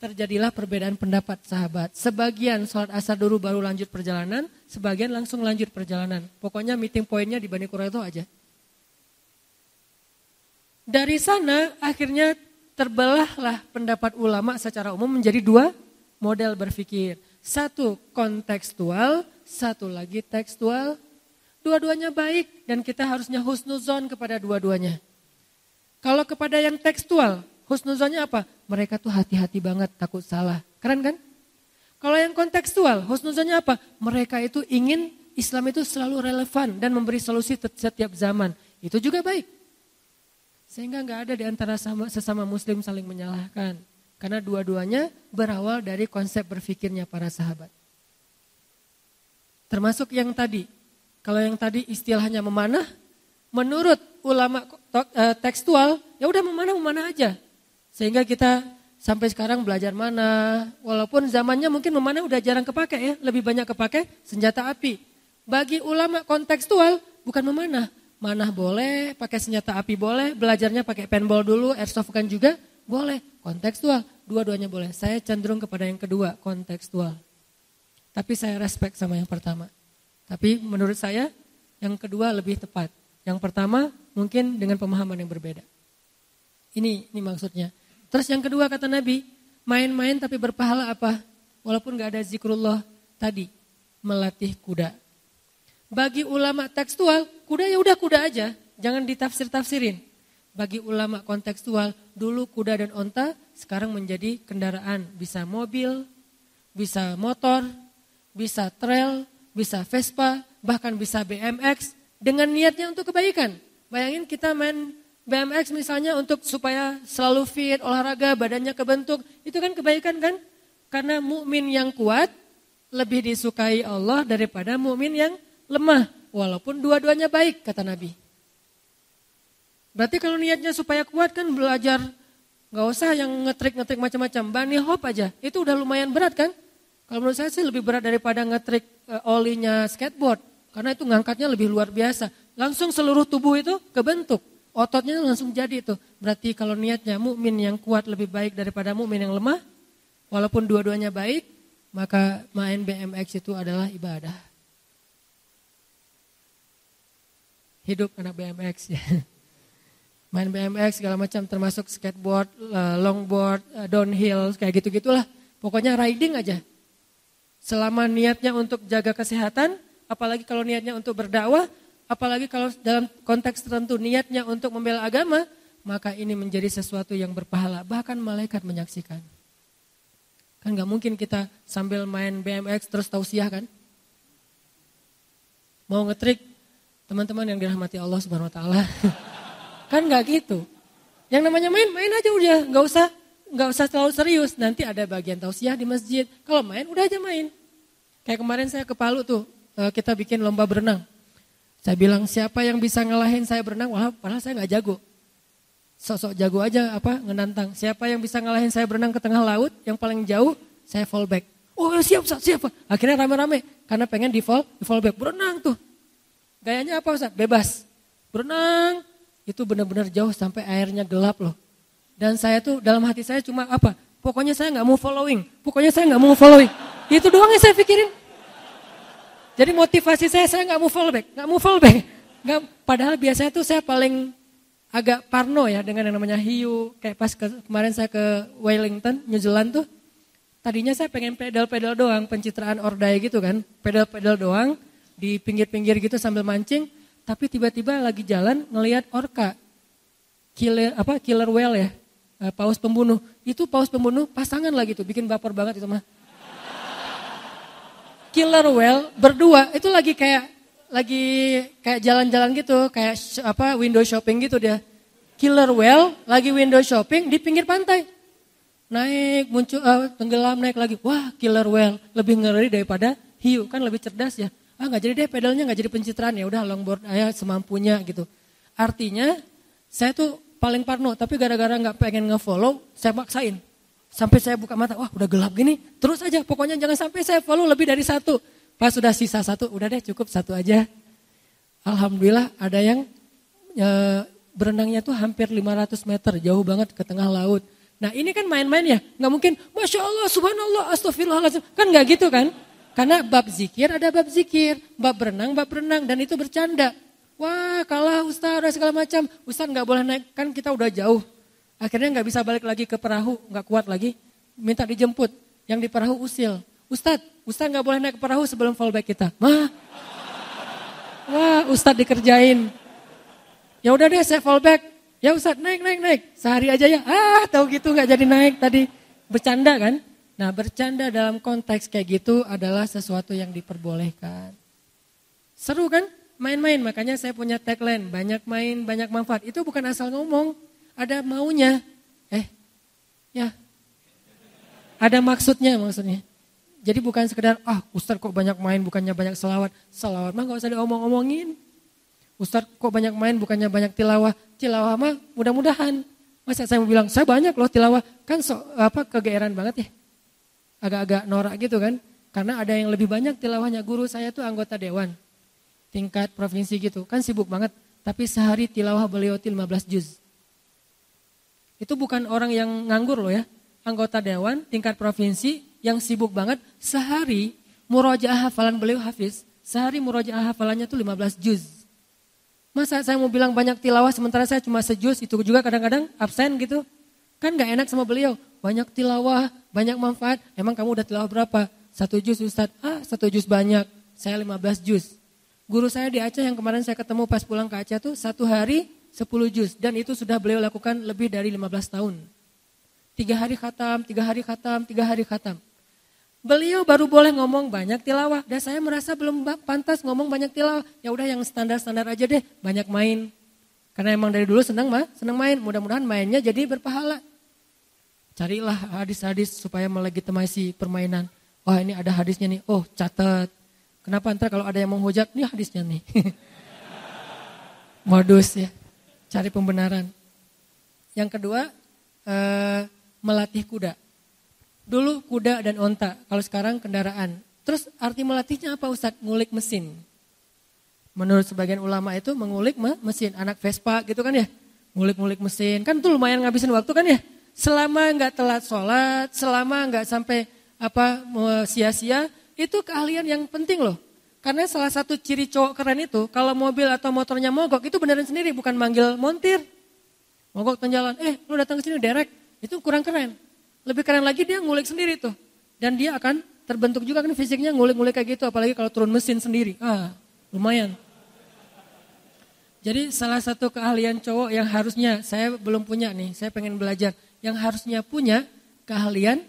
terjadilah perbedaan pendapat sahabat. Sebagian sholat asar dulu baru lanjut perjalanan, sebagian langsung lanjut perjalanan. Pokoknya meeting pointnya di Bani Quraidah itu aja. Dari sana akhirnya terbelahlah pendapat ulama secara umum menjadi dua model berpikir. Satu kontekstual, satu lagi tekstual. Dua-duanya baik dan kita harusnya husnuzon kepada dua-duanya. Kalau kepada yang tekstual, husnuzonnya apa? Mereka tuh hati-hati banget takut salah. Keren kan? Kalau yang kontekstual, husnuzonnya apa? Mereka itu ingin Islam itu selalu relevan dan memberi solusi setiap zaman. Itu juga baik. Sehingga nggak ada di antara sama, sesama muslim saling menyalahkan. Karena dua-duanya berawal dari konsep berpikirnya para sahabat. Termasuk yang tadi. Kalau yang tadi istilahnya memanah, menurut ulama eh, tekstual, ya udah memanah-memanah aja. Sehingga kita sampai sekarang belajar mana, walaupun zamannya mungkin memanah udah jarang kepake ya, lebih banyak kepake senjata api. Bagi ulama kontekstual bukan memanah, manah boleh, pakai senjata api boleh, belajarnya pakai paintball dulu, airsoft kan juga boleh, kontekstual, dua-duanya boleh. Saya cenderung kepada yang kedua, kontekstual. Tapi saya respect sama yang pertama. Tapi menurut saya yang kedua lebih tepat. Yang pertama mungkin dengan pemahaman yang berbeda. Ini ini maksudnya. Terus yang kedua kata Nabi, main-main tapi berpahala apa? Walaupun gak ada zikrullah tadi, melatih kuda. Bagi ulama tekstual, kuda ya udah kuda aja, jangan ditafsir-tafsirin. Bagi ulama kontekstual, dulu kuda dan onta sekarang menjadi kendaraan. Bisa mobil, bisa motor, bisa trail, bisa Vespa, bahkan bisa BMX dengan niatnya untuk kebaikan. Bayangin kita main BMX misalnya untuk supaya selalu fit, olahraga, badannya kebentuk, itu kan kebaikan kan? Karena mukmin yang kuat lebih disukai Allah daripada mukmin yang lemah, walaupun dua-duanya baik kata Nabi. Berarti kalau niatnya supaya kuat kan belajar nggak usah yang ngetrik-ngetrik macam-macam, bani hop aja, itu udah lumayan berat kan? Kalau menurut saya sih lebih berat daripada ngetrik uh, olinya skateboard, karena itu ngangkatnya lebih luar biasa. Langsung seluruh tubuh itu kebentuk ototnya langsung jadi itu. Berarti kalau niatnya mukmin yang kuat lebih baik daripada mukmin yang lemah, walaupun dua-duanya baik, maka main BMX itu adalah ibadah. Hidup anak BMX ya. Main BMX segala macam termasuk skateboard, eh, longboard, eh, downhill, kayak gitu-gitulah. Pokoknya riding aja. Selama niatnya untuk jaga kesehatan, apalagi kalau niatnya untuk berdakwah, apalagi kalau dalam konteks tertentu niatnya untuk membela agama, maka ini menjadi sesuatu yang berpahala. Bahkan malaikat menyaksikan. Kan gak mungkin kita sambil main BMX terus tausiah kan? Mau ngetrik teman-teman yang dirahmati Allah Subhanahu wa taala. kan gak gitu. Yang namanya main, main aja udah, nggak usah nggak usah terlalu serius. Nanti ada bagian tausiah di masjid. Kalau main udah aja main. Kayak kemarin saya ke Palu tuh, eh, kita bikin lomba berenang. Saya bilang siapa yang bisa ngalahin saya berenang, wah padahal saya nggak jago. Sosok jago aja apa ngenantang. Siapa yang bisa ngalahin saya berenang ke tengah laut, yang paling jauh saya fallback. Oh siap Ustaz, siapa? Akhirnya rame-rame karena pengen di fall, di fallback. Berenang tuh. Gayanya apa Ustaz? Bebas. Berenang itu benar-benar jauh sampai airnya gelap loh. Dan saya tuh dalam hati saya cuma apa? Pokoknya saya nggak mau following. Pokoknya saya nggak mau following. Itu doang yang saya pikirin. Jadi motivasi saya, saya nggak mau fallback, nggak mau fallback. Gak, padahal biasanya tuh saya paling agak parno ya dengan yang namanya hiu. Kayak pas ke, kemarin saya ke Wellington, New Zealand tuh. Tadinya saya pengen pedal-pedal doang, pencitraan ordai gitu kan. Pedal-pedal doang, di pinggir-pinggir gitu sambil mancing. Tapi tiba-tiba lagi jalan ngelihat orca. Killer, apa, killer whale ya, eh, paus pembunuh. Itu paus pembunuh pasangan lagi tuh, bikin baper banget itu mah killer whale berdua itu lagi kayak lagi kayak jalan-jalan gitu, kayak apa window shopping gitu dia. Killer whale lagi window shopping di pinggir pantai. Naik, muncul, uh, tenggelam, naik lagi. Wah, killer whale lebih ngeri daripada hiu, kan lebih cerdas ya. Ah nggak jadi deh pedalnya nggak jadi pencitraan ya udah longboard aja semampunya gitu. Artinya saya tuh paling parno tapi gara-gara nggak pengen ngefollow saya maksain Sampai saya buka mata, wah udah gelap gini, terus aja pokoknya jangan sampai saya follow lebih dari satu. Pas sudah sisa satu, udah deh cukup satu aja. Alhamdulillah ada yang e, berenangnya tuh hampir 500 meter, jauh banget ke tengah laut. Nah ini kan main-main ya, nggak mungkin Masya Allah, Subhanallah, Astagfirullahaladzim. Kan nggak gitu kan? Karena bab zikir ada bab zikir, bab berenang, bab berenang, dan itu bercanda. Wah kalah Ustaz, ada segala macam. Ustaz nggak boleh naik, kan kita udah jauh. Akhirnya nggak bisa balik lagi ke perahu, nggak kuat lagi. Minta dijemput, yang di perahu usil. Ustaz, Ustaz nggak boleh naik ke perahu sebelum fallback kita. Mah, wah Ustaz dikerjain. Ya udah deh saya fallback, Ya Ustaz naik, naik, naik. Sehari aja ya. Ah tahu gitu nggak jadi naik tadi. Bercanda kan? Nah bercanda dalam konteks kayak gitu adalah sesuatu yang diperbolehkan. Seru kan? Main-main. Makanya saya punya tagline. Banyak main, banyak manfaat. Itu bukan asal ngomong. Ada maunya. Eh, ya. Ada maksudnya maksudnya. Jadi bukan sekedar, ah Ustaz kok banyak main bukannya banyak selawat. Selawat mah gak usah diomong-omongin. Ustaz kok banyak main bukannya banyak tilawah. Tilawah mah mudah-mudahan. Masa saya mau bilang, saya banyak loh tilawah. Kan so, apa kegeeran banget ya. Agak-agak norak gitu kan. Karena ada yang lebih banyak tilawahnya. Guru saya tuh anggota dewan. Tingkat provinsi gitu. Kan sibuk banget. Tapi sehari tilawah beliau 15 juz. Itu bukan orang yang nganggur loh ya. Anggota dewan tingkat provinsi yang sibuk banget. Sehari murojaah hafalan beliau hafiz. Sehari murojaah hafalannya tuh 15 juz. Masa saya mau bilang banyak tilawah sementara saya cuma sejus, itu juga kadang-kadang absen gitu. Kan gak enak sama beliau. Banyak tilawah, banyak manfaat. Emang kamu udah tilawah berapa? Satu jus Ustaz. Ah satu jus banyak. Saya 15 jus. Guru saya di Aceh yang kemarin saya ketemu pas pulang ke Aceh tuh satu hari 10 jus. Dan itu sudah beliau lakukan lebih dari 15 tahun. Tiga hari khatam, tiga hari khatam, tiga hari khatam. Beliau baru boleh ngomong banyak tilawah dan saya merasa belum pantas ngomong banyak tilawah. Ya udah yang standar-standar aja deh, banyak main. Karena emang dari dulu senang mah, senang main. Mudah-mudahan mainnya jadi berpahala. Carilah hadis-hadis supaya melegitimasi permainan. Wah ini ada hadisnya nih, oh catat. Kenapa ntar kalau ada yang menghujat, nih hadisnya nih. Modus ya, cari pembenaran. Yang kedua, eh, melatih kuda. Dulu kuda dan onta, kalau sekarang kendaraan. Terus arti melatihnya apa Ustadz? Ngulik mesin. Menurut sebagian ulama itu mengulik mesin, anak Vespa gitu kan ya. Ngulik-ngulik mesin, kan tuh lumayan ngabisin waktu kan ya. Selama nggak telat sholat, selama nggak sampai apa sia-sia, itu keahlian yang penting loh. Karena salah satu ciri cowok keren itu, kalau mobil atau motornya mogok, itu beneran sendiri, bukan manggil montir. Mogok jalan, eh lu datang ke sini derek, itu kurang keren. Lebih keren lagi dia ngulik sendiri tuh. Dan dia akan terbentuk juga kan fisiknya ngulik-ngulik kayak gitu. Apalagi kalau turun mesin sendiri. Ah lumayan. Jadi salah satu keahlian cowok yang harusnya saya belum punya nih, saya pengen belajar. Yang harusnya punya keahlian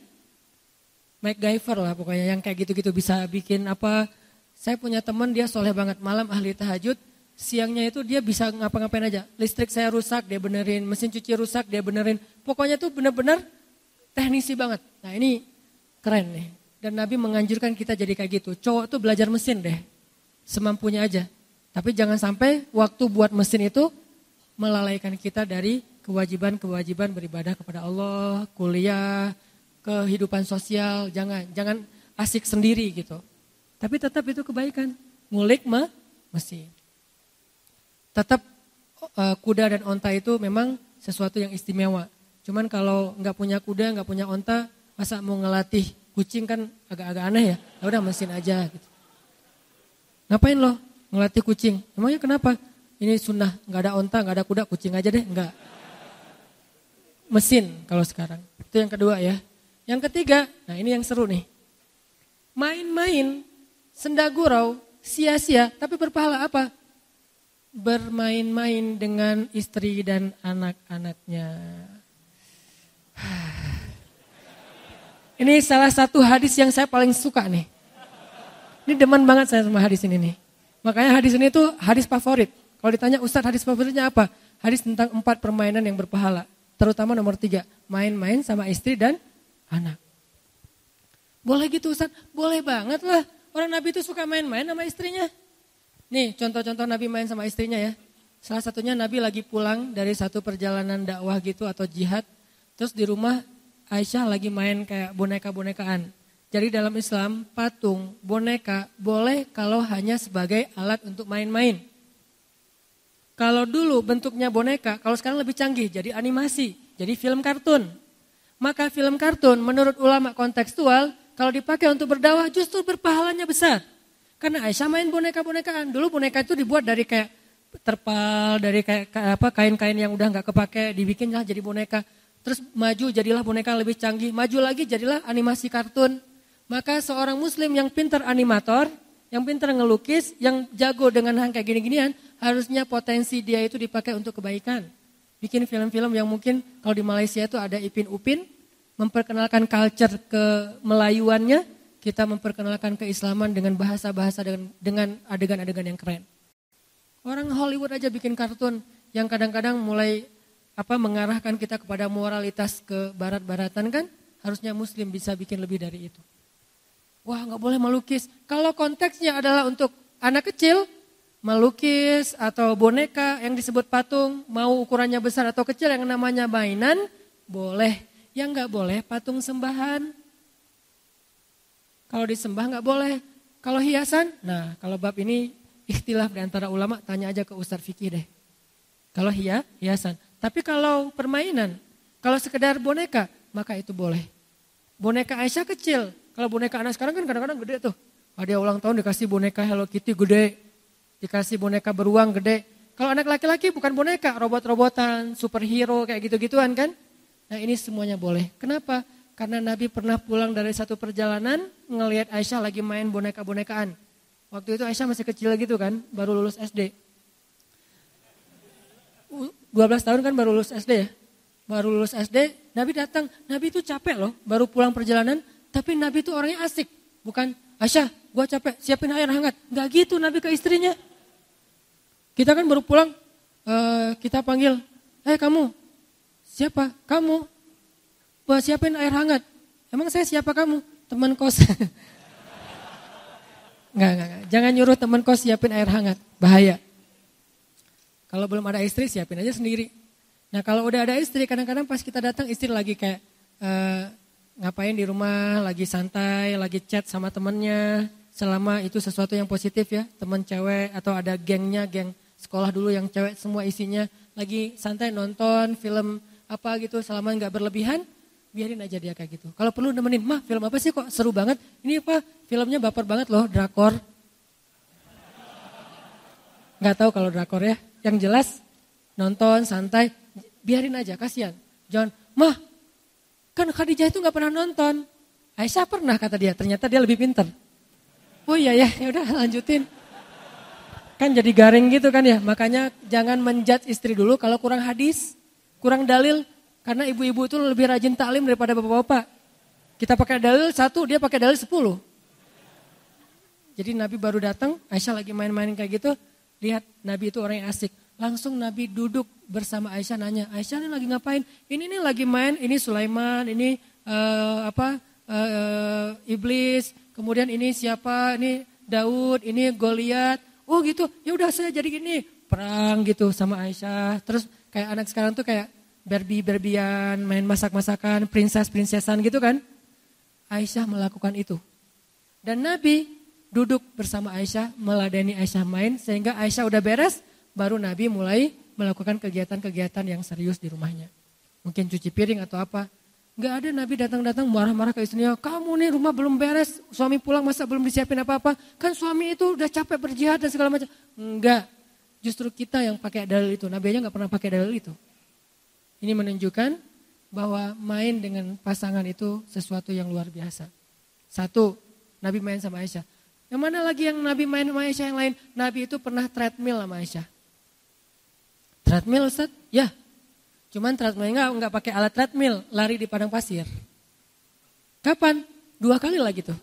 MacGyver lah pokoknya yang kayak gitu-gitu bisa bikin apa. Saya punya teman dia soleh banget malam ahli tahajud, siangnya itu dia bisa ngapa-ngapain aja. Listrik saya rusak dia benerin, mesin cuci rusak dia benerin. Pokoknya tuh bener-bener teknisi banget. Nah ini keren nih. Dan Nabi menganjurkan kita jadi kayak gitu. Cowok tuh belajar mesin deh. Semampunya aja. Tapi jangan sampai waktu buat mesin itu melalaikan kita dari kewajiban-kewajiban beribadah kepada Allah, kuliah, kehidupan sosial. Jangan jangan asik sendiri gitu. Tapi tetap itu kebaikan. Ngulik mah mesin. Tetap uh, kuda dan onta itu memang sesuatu yang istimewa. Cuman kalau nggak punya kuda, nggak punya onta, masa mau ngelatih kucing kan agak-agak aneh ya. Ya udah mesin aja gitu. Ngapain loh ngelatih kucing? Emangnya kenapa? Ini sunnah, nggak ada onta, nggak ada kuda, kucing aja deh, nggak. Mesin kalau sekarang. Itu yang kedua ya. Yang ketiga, nah ini yang seru nih. Main-main, senda gurau, sia-sia, tapi berpahala apa? Bermain-main dengan istri dan anak-anaknya. Ini salah satu hadis yang saya paling suka nih. Ini demen banget saya sama hadis ini nih. Makanya hadis ini tuh hadis favorit. Kalau ditanya Ustadz hadis favoritnya apa? Hadis tentang empat permainan yang berpahala. Terutama nomor tiga. Main-main sama istri dan anak. Boleh gitu Ustadz? Boleh banget lah. Orang Nabi itu suka main-main sama istrinya. Nih contoh-contoh Nabi main sama istrinya ya. Salah satunya Nabi lagi pulang dari satu perjalanan dakwah gitu atau jihad. Terus di rumah Aisyah lagi main kayak boneka-bonekaan. Jadi dalam Islam patung, boneka boleh kalau hanya sebagai alat untuk main-main. Kalau dulu bentuknya boneka, kalau sekarang lebih canggih jadi animasi, jadi film kartun. Maka film kartun menurut ulama kontekstual kalau dipakai untuk berdakwah justru berpahalanya besar. Karena Aisyah main boneka-bonekaan. Dulu boneka itu dibuat dari kayak terpal, dari kayak apa kain-kain yang udah nggak kepake, dibikinlah jadi boneka. Terus maju jadilah boneka lebih canggih, maju lagi jadilah animasi kartun. Maka seorang muslim yang pintar animator, yang pintar ngelukis, yang jago dengan hal kayak gini-ginian, harusnya potensi dia itu dipakai untuk kebaikan. Bikin film-film yang mungkin kalau di Malaysia itu ada Ipin Upin, memperkenalkan culture ke Melayuannya, kita memperkenalkan keislaman dengan bahasa-bahasa dengan adegan-adegan yang keren. Orang Hollywood aja bikin kartun yang kadang-kadang mulai apa mengarahkan kita kepada moralitas ke barat-baratan kan, harusnya muslim bisa bikin lebih dari itu. Wah nggak boleh melukis. Kalau konteksnya adalah untuk anak kecil, melukis atau boneka yang disebut patung, mau ukurannya besar atau kecil yang namanya mainan, boleh. Yang nggak boleh patung sembahan. Kalau disembah nggak boleh. Kalau hiasan, nah kalau bab ini ikhtilaf di antara ulama, tanya aja ke Ustaz Fikih deh. Kalau hia, hiasan. Tapi kalau permainan, kalau sekedar boneka, maka itu boleh. Boneka Aisyah kecil, kalau boneka anak sekarang kan kadang-kadang gede tuh. Ada ulang tahun dikasih boneka Hello Kitty gede, dikasih boneka beruang gede. Kalau anak laki-laki bukan boneka, robot-robotan, superhero kayak gitu-gituan kan. Nah ini semuanya boleh. Kenapa? Karena Nabi pernah pulang dari satu perjalanan ngelihat Aisyah lagi main boneka-bonekaan. Waktu itu Aisyah masih kecil gitu kan, baru lulus SD. 12 tahun kan baru lulus SD ya. Baru lulus SD, Nabi datang. Nabi itu capek loh, baru pulang perjalanan. Tapi Nabi itu orangnya asik. Bukan, Aisyah, gua capek, siapin air hangat. Enggak gitu Nabi ke istrinya. Kita kan baru pulang, uh, kita panggil, eh kamu, Siapa? Kamu. Buat siapin air hangat. Emang saya siapa kamu? Teman kos. Enggak, enggak, enggak. Jangan nyuruh teman kos siapin air hangat. Bahaya. Kalau belum ada istri, siapin aja sendiri. Nah kalau udah ada istri, kadang-kadang pas kita datang istri lagi kayak uh, ngapain di rumah, lagi santai, lagi chat sama temennya. Selama itu sesuatu yang positif ya, teman cewek atau ada gengnya, geng sekolah dulu yang cewek semua isinya. Lagi santai nonton film apa gitu selama nggak berlebihan, biarin aja dia kayak gitu. Kalau perlu nemenin, mah film apa sih kok seru banget? Ini apa? Filmnya baper banget loh, drakor. Nggak tahu kalau drakor ya. Yang jelas nonton santai, biarin aja kasihan. Jangan, mah kan Khadijah itu nggak pernah nonton. Aisyah pernah kata dia, ternyata dia lebih pinter. Oh iya ya, ya udah lanjutin. Kan jadi garing gitu kan ya, makanya jangan menjudge istri dulu kalau kurang hadis kurang dalil karena ibu-ibu itu lebih rajin taklim daripada bapak-bapak. Kita pakai dalil satu, dia pakai dalil sepuluh. Jadi Nabi baru datang, Aisyah lagi main-main kayak gitu, lihat Nabi itu orang yang asik. Langsung Nabi duduk bersama Aisyah nanya, Aisyah ini lagi ngapain? Ini nih lagi main, ini Sulaiman, ini uh, apa uh, iblis, kemudian ini siapa? Ini Daud, ini Goliat. Oh gitu, ya udah saya jadi gini, perang gitu sama Aisyah. Terus kayak anak sekarang tuh kayak Barbie-Barbian, main masak-masakan, princess-princessan gitu kan. Aisyah melakukan itu. Dan Nabi duduk bersama Aisyah, meladeni Aisyah main, sehingga Aisyah udah beres, baru Nabi mulai melakukan kegiatan-kegiatan yang serius di rumahnya. Mungkin cuci piring atau apa. Enggak ada Nabi datang-datang marah-marah ke istrinya, kamu nih rumah belum beres, suami pulang masa belum disiapin apa-apa. Kan suami itu udah capek berjihad dan segala macam. Enggak, justru kita yang pakai dalil itu. Nabi aja nggak pernah pakai dalil itu. Ini menunjukkan bahwa main dengan pasangan itu sesuatu yang luar biasa. Satu, Nabi main sama Aisyah. Yang mana lagi yang Nabi main sama Aisyah yang lain? Nabi itu pernah treadmill sama Aisyah. Treadmill Ustaz? Ya. Cuman treadmill enggak, enggak pakai alat treadmill, lari di padang pasir. Kapan? Dua kali lagi tuh.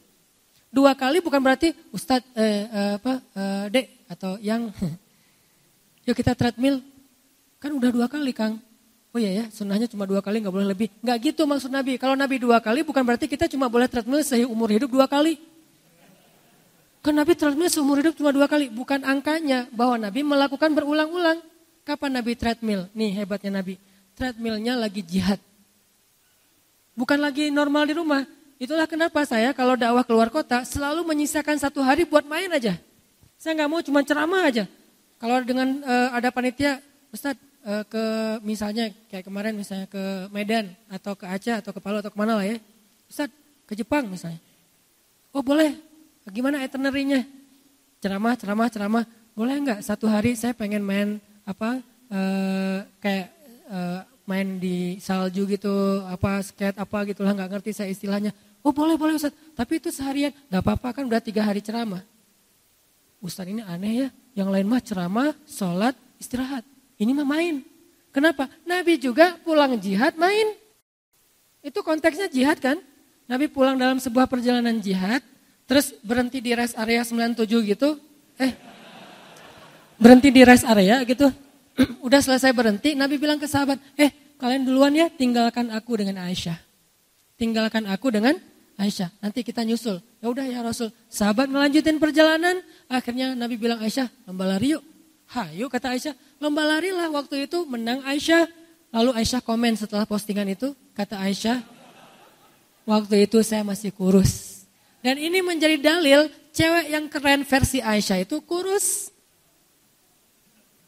Dua kali bukan berarti Ustadz eh, eh, apa eh, dek atau yang yuk kita treadmill kan udah dua kali Kang Oh iya ya, sunnahnya cuma dua kali, nggak boleh lebih. Nggak gitu maksud Nabi. Kalau Nabi dua kali bukan berarti kita cuma boleh treadmill seumur hidup dua kali. Kan Nabi treadmill seumur hidup cuma dua kali. Bukan angkanya bahwa Nabi melakukan berulang-ulang. Kapan Nabi treadmill? Nih hebatnya Nabi. Treadmillnya lagi jihad. Bukan lagi normal di rumah. Itulah kenapa saya kalau dakwah keluar kota selalu menyisakan satu hari buat main aja. Saya nggak mau cuma ceramah aja. Kalau dengan uh, ada panitia, Ustadz uh, ke misalnya kayak kemarin misalnya ke Medan atau ke Aceh atau ke Palu atau ke mana lah ya. Ustaz ke Jepang misalnya. Oh boleh, gimana itinerary-nya? Ceramah, ceramah, ceramah. Boleh nggak satu hari saya pengen main apa uh, kayak uh, main di salju gitu, apa skate apa gitulah nggak ngerti saya istilahnya. Oh boleh boleh Ustaz, tapi itu seharian, nggak apa-apa kan udah tiga hari ceramah. Ustaz ini aneh ya, yang lain mah ceramah, sholat, istirahat. Ini mah main. Kenapa? Nabi juga pulang jihad main. Itu konteksnya jihad kan? Nabi pulang dalam sebuah perjalanan jihad, terus berhenti di rest area 97 gitu. Eh, berhenti di rest area gitu. Udah selesai berhenti, Nabi bilang ke sahabat, eh kalian duluan ya tinggalkan aku dengan Aisyah. Tinggalkan aku dengan Aisyah, nanti kita nyusul. Ya udah ya Rasul. Sahabat melanjutin perjalanan, akhirnya Nabi bilang Aisyah, lomba lari yuk. Hayu kata Aisyah, lomba lari lah waktu itu menang Aisyah. Lalu Aisyah komen setelah postingan itu, kata Aisyah, waktu itu saya masih kurus. Dan ini menjadi dalil cewek yang keren versi Aisyah itu kurus.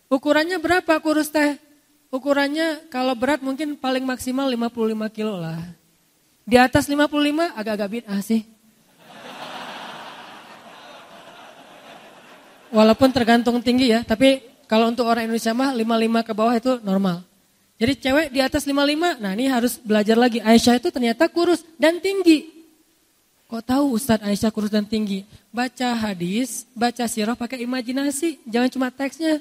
Ukurannya berapa kurus teh? Ukurannya kalau berat mungkin paling maksimal 55 kilo lah. Di atas 55 agak-agak bid'ah sih. Walaupun tergantung tinggi ya, tapi kalau untuk orang Indonesia mah 55 ke bawah itu normal. Jadi cewek di atas 55, nah ini harus belajar lagi. Aisyah itu ternyata kurus dan tinggi. Kok tahu Ustadz Aisyah kurus dan tinggi? Baca hadis, baca sirah pakai imajinasi, jangan cuma teksnya.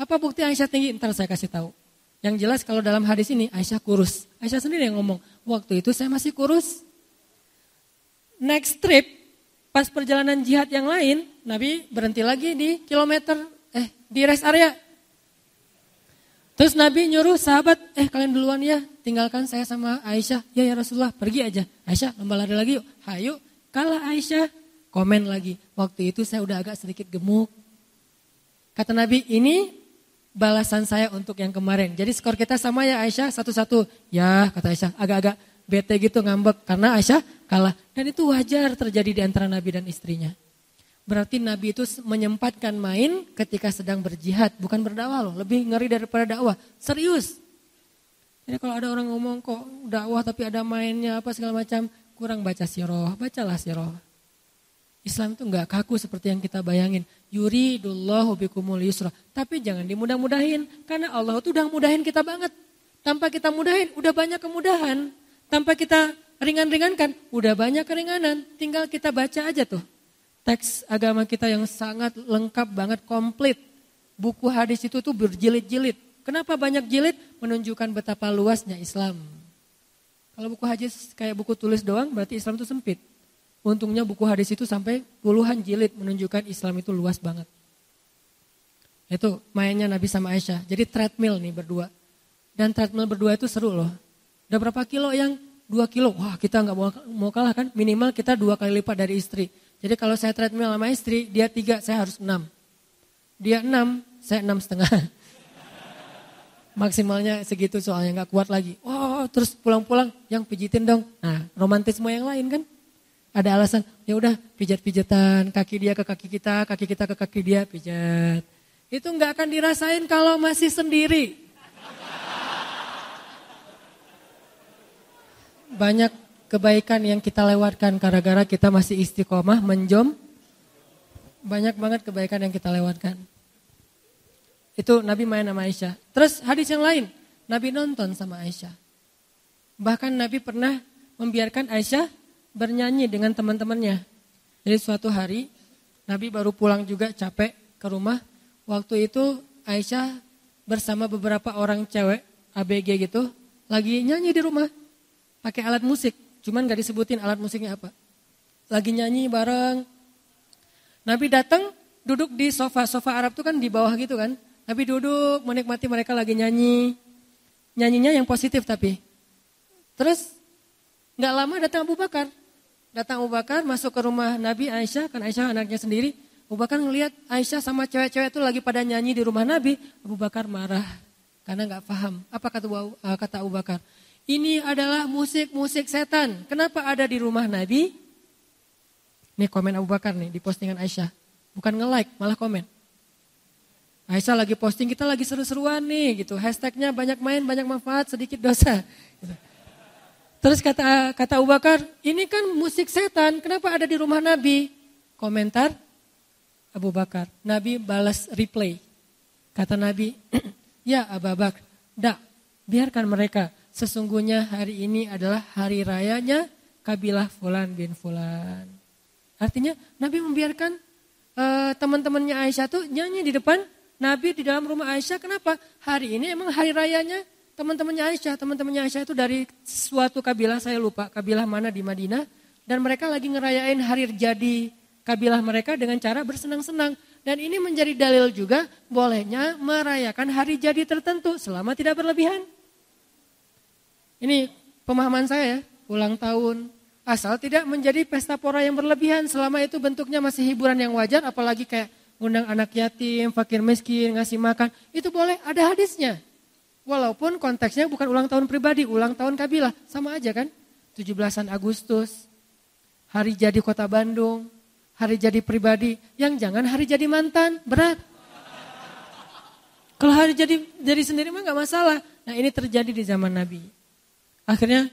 Apa bukti Aisyah tinggi? Ntar saya kasih tahu. Yang jelas kalau dalam hadis ini Aisyah kurus. Aisyah sendiri yang ngomong, waktu itu saya masih kurus. Next trip, pas perjalanan jihad yang lain, Nabi berhenti lagi di kilometer, eh di rest area. Terus Nabi nyuruh sahabat, eh kalian duluan ya, tinggalkan saya sama Aisyah. Ya ya Rasulullah, pergi aja. Aisyah, lomba lari lagi yuk. Hayu, kalah Aisyah. Komen lagi, waktu itu saya udah agak sedikit gemuk. Kata Nabi, ini balasan saya untuk yang kemarin. Jadi skor kita sama ya Aisyah satu-satu. Ya kata Aisyah agak-agak bete gitu ngambek karena Aisyah kalah. Dan itu wajar terjadi di antara Nabi dan istrinya. Berarti Nabi itu menyempatkan main ketika sedang berjihad. Bukan berdakwah loh, lebih ngeri daripada dakwah. Serius. Jadi kalau ada orang ngomong kok dakwah tapi ada mainnya apa segala macam. Kurang baca siroh, bacalah siroh. Islam itu enggak kaku seperti yang kita bayangin. Yuridullahu bikumul yusra. Tapi jangan dimudah-mudahin. Karena Allah itu udah mudahin kita banget. Tanpa kita mudahin, udah banyak kemudahan. Tanpa kita ringan-ringankan, udah banyak keringanan. Tinggal kita baca aja tuh. Teks agama kita yang sangat lengkap banget, komplit. Buku hadis itu tuh berjilid-jilid. Kenapa banyak jilid? Menunjukkan betapa luasnya Islam. Kalau buku hadis kayak buku tulis doang, berarti Islam itu sempit. Untungnya buku hadis itu sampai puluhan jilid menunjukkan Islam itu luas banget. Itu mainnya Nabi sama Aisyah. Jadi treadmill nih berdua. Dan treadmill berdua itu seru loh. Udah berapa kilo yang dua kilo? Wah kita nggak mau, kalah kan? Minimal kita dua kali lipat dari istri. Jadi kalau saya treadmill sama istri, dia tiga, saya harus enam. Dia enam, saya enam setengah. Maksimalnya segitu soalnya nggak kuat lagi. Oh terus pulang-pulang yang pijitin dong. Nah romantisme yang lain kan ada alasan, ya udah pijat-pijatan kaki dia ke kaki kita, kaki kita ke kaki dia, pijat. Itu nggak akan dirasain kalau masih sendiri. Banyak kebaikan yang kita lewatkan gara-gara kita masih istiqomah menjom. Banyak banget kebaikan yang kita lewatkan. Itu Nabi main sama Aisyah. Terus hadis yang lain, Nabi nonton sama Aisyah. Bahkan Nabi pernah membiarkan Aisyah bernyanyi dengan teman-temannya. Jadi suatu hari Nabi baru pulang juga capek ke rumah. Waktu itu Aisyah bersama beberapa orang cewek ABG gitu lagi nyanyi di rumah pakai alat musik. Cuman gak disebutin alat musiknya apa. Lagi nyanyi bareng. Nabi datang duduk di sofa. Sofa Arab tuh kan di bawah gitu kan. Nabi duduk menikmati mereka lagi nyanyi. Nyanyinya yang positif tapi. Terus nggak lama datang Abu Bakar datang Abu Bakar masuk ke rumah Nabi Aisyah, kan Aisyah anaknya sendiri. Abu Bakar ngelihat Aisyah sama cewek-cewek itu lagi pada nyanyi di rumah Nabi. Abu Bakar marah karena nggak paham. Apa kata uh, kata Abu Bakar? Ini adalah musik-musik setan. Kenapa ada di rumah Nabi? Nih komen Abu Bakar nih di postingan Aisyah. Bukan nge-like, malah komen. Aisyah lagi posting kita lagi seru-seruan nih gitu. Hashtagnya banyak main, banyak manfaat, sedikit dosa. Gitu. Terus kata kata Abu Bakar, ini kan musik setan, kenapa ada di rumah Nabi? Komentar Abu Bakar, Nabi balas replay. Kata Nabi, ya Abu Bakar, dak, biarkan mereka. Sesungguhnya hari ini adalah hari rayanya kabilah Fulan bin Fulan. Artinya Nabi membiarkan uh, teman-temannya Aisyah tuh nyanyi di depan Nabi di dalam rumah Aisyah kenapa? Hari ini emang hari rayanya teman-temannya Aisyah. Teman-temannya Aisyah itu dari suatu kabilah, saya lupa kabilah mana di Madinah. Dan mereka lagi ngerayain hari jadi kabilah mereka dengan cara bersenang-senang. Dan ini menjadi dalil juga bolehnya merayakan hari jadi tertentu selama tidak berlebihan. Ini pemahaman saya, ulang tahun. Asal tidak menjadi pesta pora yang berlebihan selama itu bentuknya masih hiburan yang wajar apalagi kayak undang anak yatim, fakir miskin, ngasih makan, itu boleh, ada hadisnya. Walaupun konteksnya bukan ulang tahun pribadi, ulang tahun kabilah, sama aja kan? 17 Agustus, hari jadi kota Bandung, hari jadi pribadi, yang jangan hari jadi mantan, berat. Kalau hari jadi jadi sendiri mah gak masalah. Nah ini terjadi di zaman Nabi. Akhirnya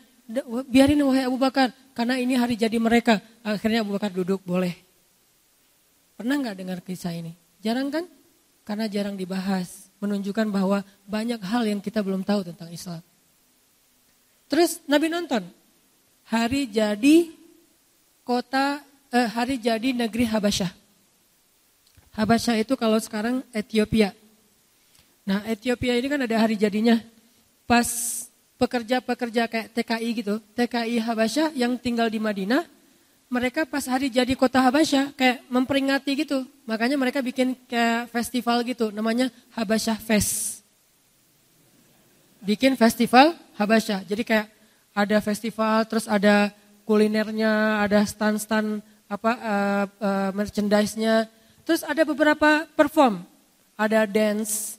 biarin wahai Abu Bakar, karena ini hari jadi mereka. Akhirnya Abu Bakar duduk, boleh. Pernah nggak dengar kisah ini? Jarang kan? Karena jarang dibahas. Menunjukkan bahwa banyak hal yang kita belum tahu tentang Islam. Terus Nabi nonton. Hari jadi kota, eh, hari jadi negeri Habasyah. Habasyah itu kalau sekarang Ethiopia. Nah Ethiopia ini kan ada hari jadinya. Pas pekerja-pekerja kayak TKI gitu, TKI Habasyah yang tinggal di Madinah, mereka pas hari jadi kota Habasyah kayak memperingati gitu. Makanya mereka bikin kayak festival gitu namanya Habasyah Fest. Bikin festival Habasyah. Jadi kayak ada festival terus ada kulinernya, ada stand-stand apa uh, uh, merchandise-nya. Terus ada beberapa perform. Ada dance.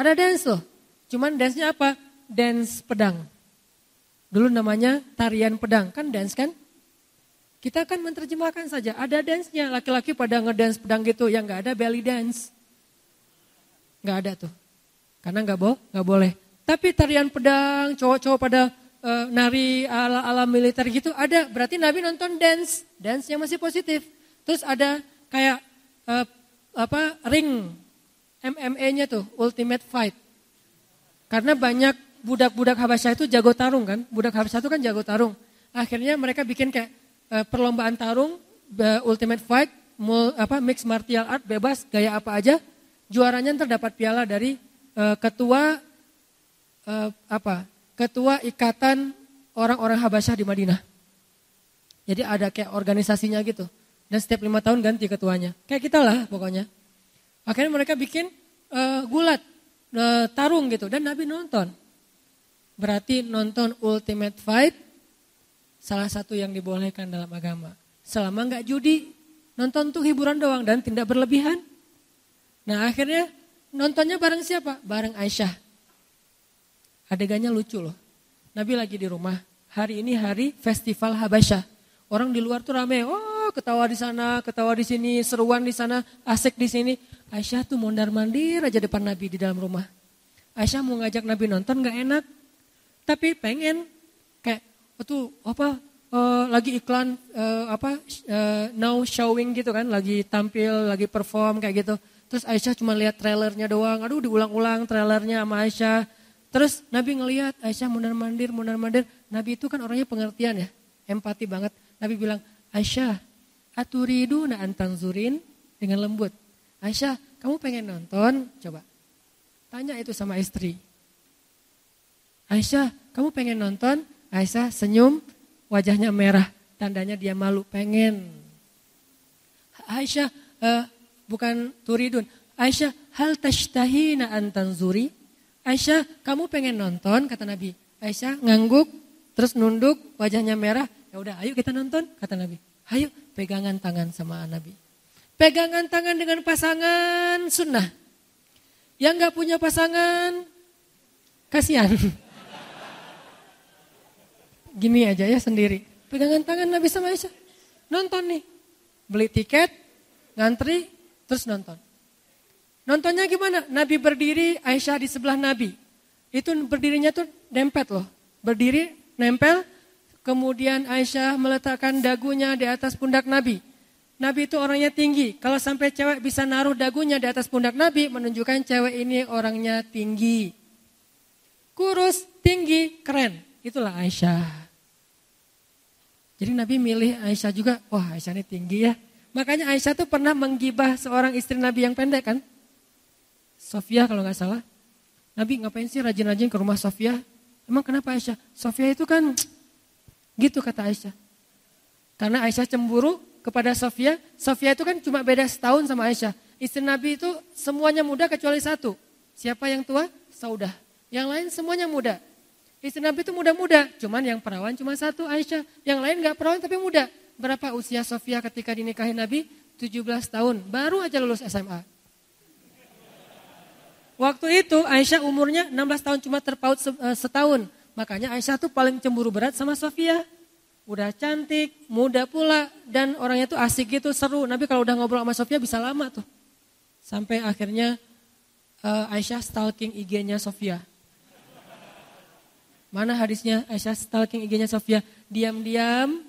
Ada dance loh. Cuman dance-nya apa? Dance pedang. Dulu namanya tarian pedang. Kan dance kan? Kita akan menerjemahkan saja, ada dance-nya. Laki-laki pada ngedance pedang gitu, yang nggak ada belly dance. Nggak ada tuh. Karena nggak bo nggak boleh. Tapi tarian pedang, cowok-cowok pada uh, nari ala-ala militer gitu ada. Berarti Nabi nonton dance, dance yang masih positif. Terus ada kayak uh, apa ring MMA-nya tuh, Ultimate Fight. Karena banyak budak-budak Habasyah itu jago tarung kan, budak Habasyah itu kan jago tarung. Akhirnya mereka bikin kayak perlombaan tarung Ultimate Fight, mul, apa mix martial art bebas gaya apa aja, juaranya terdapat piala dari uh, ketua uh, apa? Ketua Ikatan Orang-orang Habasyah di Madinah. Jadi ada kayak organisasinya gitu. Dan setiap lima tahun ganti ketuanya. Kayak kita lah pokoknya. Akhirnya mereka bikin uh, gulat, uh, tarung gitu. Dan Nabi nonton. Berarti nonton Ultimate Fight salah satu yang dibolehkan dalam agama. Selama nggak judi, nonton tuh hiburan doang dan tidak berlebihan. Nah akhirnya nontonnya bareng siapa? Bareng Aisyah. Adegannya lucu loh. Nabi lagi di rumah. Hari ini hari festival Habasyah. Orang di luar tuh rame. Oh ketawa di sana, ketawa di sini, seruan di sana, asik di sini. Aisyah tuh mondar mandir aja depan Nabi di dalam rumah. Aisyah mau ngajak Nabi nonton gak enak. Tapi pengen itu apa uh, lagi iklan uh, apa uh, now showing gitu kan, lagi tampil, lagi perform kayak gitu. Terus Aisyah cuma lihat trailernya doang, aduh diulang-ulang trailernya sama Aisyah. Terus Nabi ngelihat Aisyah mundar mandir, mundar mandir. Nabi itu kan orangnya pengertian ya, empati banget. Nabi bilang, Aisyah, aturidu na zurin dengan lembut. Aisyah, kamu pengen nonton? Coba. Tanya itu sama istri. Aisyah, kamu pengen nonton? Aisyah senyum, wajahnya merah, tandanya dia malu, pengen. Aisyah uh, bukan turidun. Aisyah, hal tashtahina antanzuri? Aisyah, kamu pengen nonton kata Nabi. Aisyah ngangguk, terus nunduk, wajahnya merah. Ya udah, ayo kita nonton kata Nabi. Ayo pegangan tangan sama Nabi. Pegangan tangan dengan pasangan sunnah. Yang nggak punya pasangan, kasihan. gini aja ya sendiri. Pegangan tangan Nabi sama Aisyah. Nonton nih. Beli tiket, ngantri, terus nonton. Nontonnya gimana? Nabi berdiri, Aisyah di sebelah Nabi. Itu berdirinya tuh dempet loh. Berdiri, nempel, kemudian Aisyah meletakkan dagunya di atas pundak Nabi. Nabi itu orangnya tinggi. Kalau sampai cewek bisa naruh dagunya di atas pundak Nabi, menunjukkan cewek ini orangnya tinggi. Kurus, tinggi, keren. Itulah Aisyah. Jadi Nabi milih Aisyah juga, wah Aisyah ini tinggi ya. Makanya Aisyah tuh pernah menggibah seorang istri Nabi yang pendek kan. Sofia kalau nggak salah. Nabi ngapain sih rajin-rajin ke rumah Sofia? Emang kenapa Aisyah? Sofia itu kan gitu kata Aisyah. Karena Aisyah cemburu kepada Sofia. Sofia itu kan cuma beda setahun sama Aisyah. Istri Nabi itu semuanya muda kecuali satu. Siapa yang tua? Saudah. Yang lain semuanya muda. Istri Nabi itu muda-muda. Cuman yang perawan cuma satu Aisyah. Yang lain nggak perawan tapi muda. Berapa usia Sofia ketika dinikahi Nabi? 17 tahun. Baru aja lulus SMA. Waktu itu Aisyah umurnya 16 tahun cuma terpaut eh, setahun. Makanya Aisyah tuh paling cemburu berat sama Sofia. Udah cantik, muda pula, dan orangnya tuh asik gitu, seru. Nabi kalau udah ngobrol sama Sofia bisa lama tuh. Sampai akhirnya uh, Aisyah stalking IG-nya Sofia. Mana hadisnya Aisyah stalking IG-nya Sofia? Diam-diam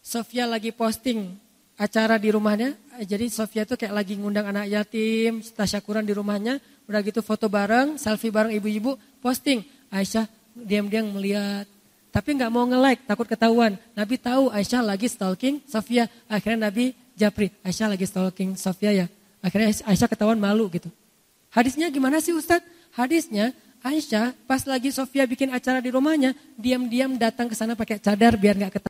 Sofia lagi posting acara di rumahnya. Jadi Sofia tuh kayak lagi ngundang anak yatim, tasyakuran di rumahnya. Udah gitu foto bareng, selfie bareng ibu-ibu, posting. Aisyah diam-diam melihat. Tapi nggak mau nge-like, takut ketahuan. Nabi tahu Aisyah lagi stalking Sofia. Akhirnya Nabi japri, Aisyah lagi stalking Sofia ya. Akhirnya Aisyah ketahuan malu gitu. Hadisnya gimana sih Ustadz? Hadisnya Aisyah pas lagi Sofia bikin acara di rumahnya, diam-diam datang ke sana pakai cadar biar nggak ketahuan.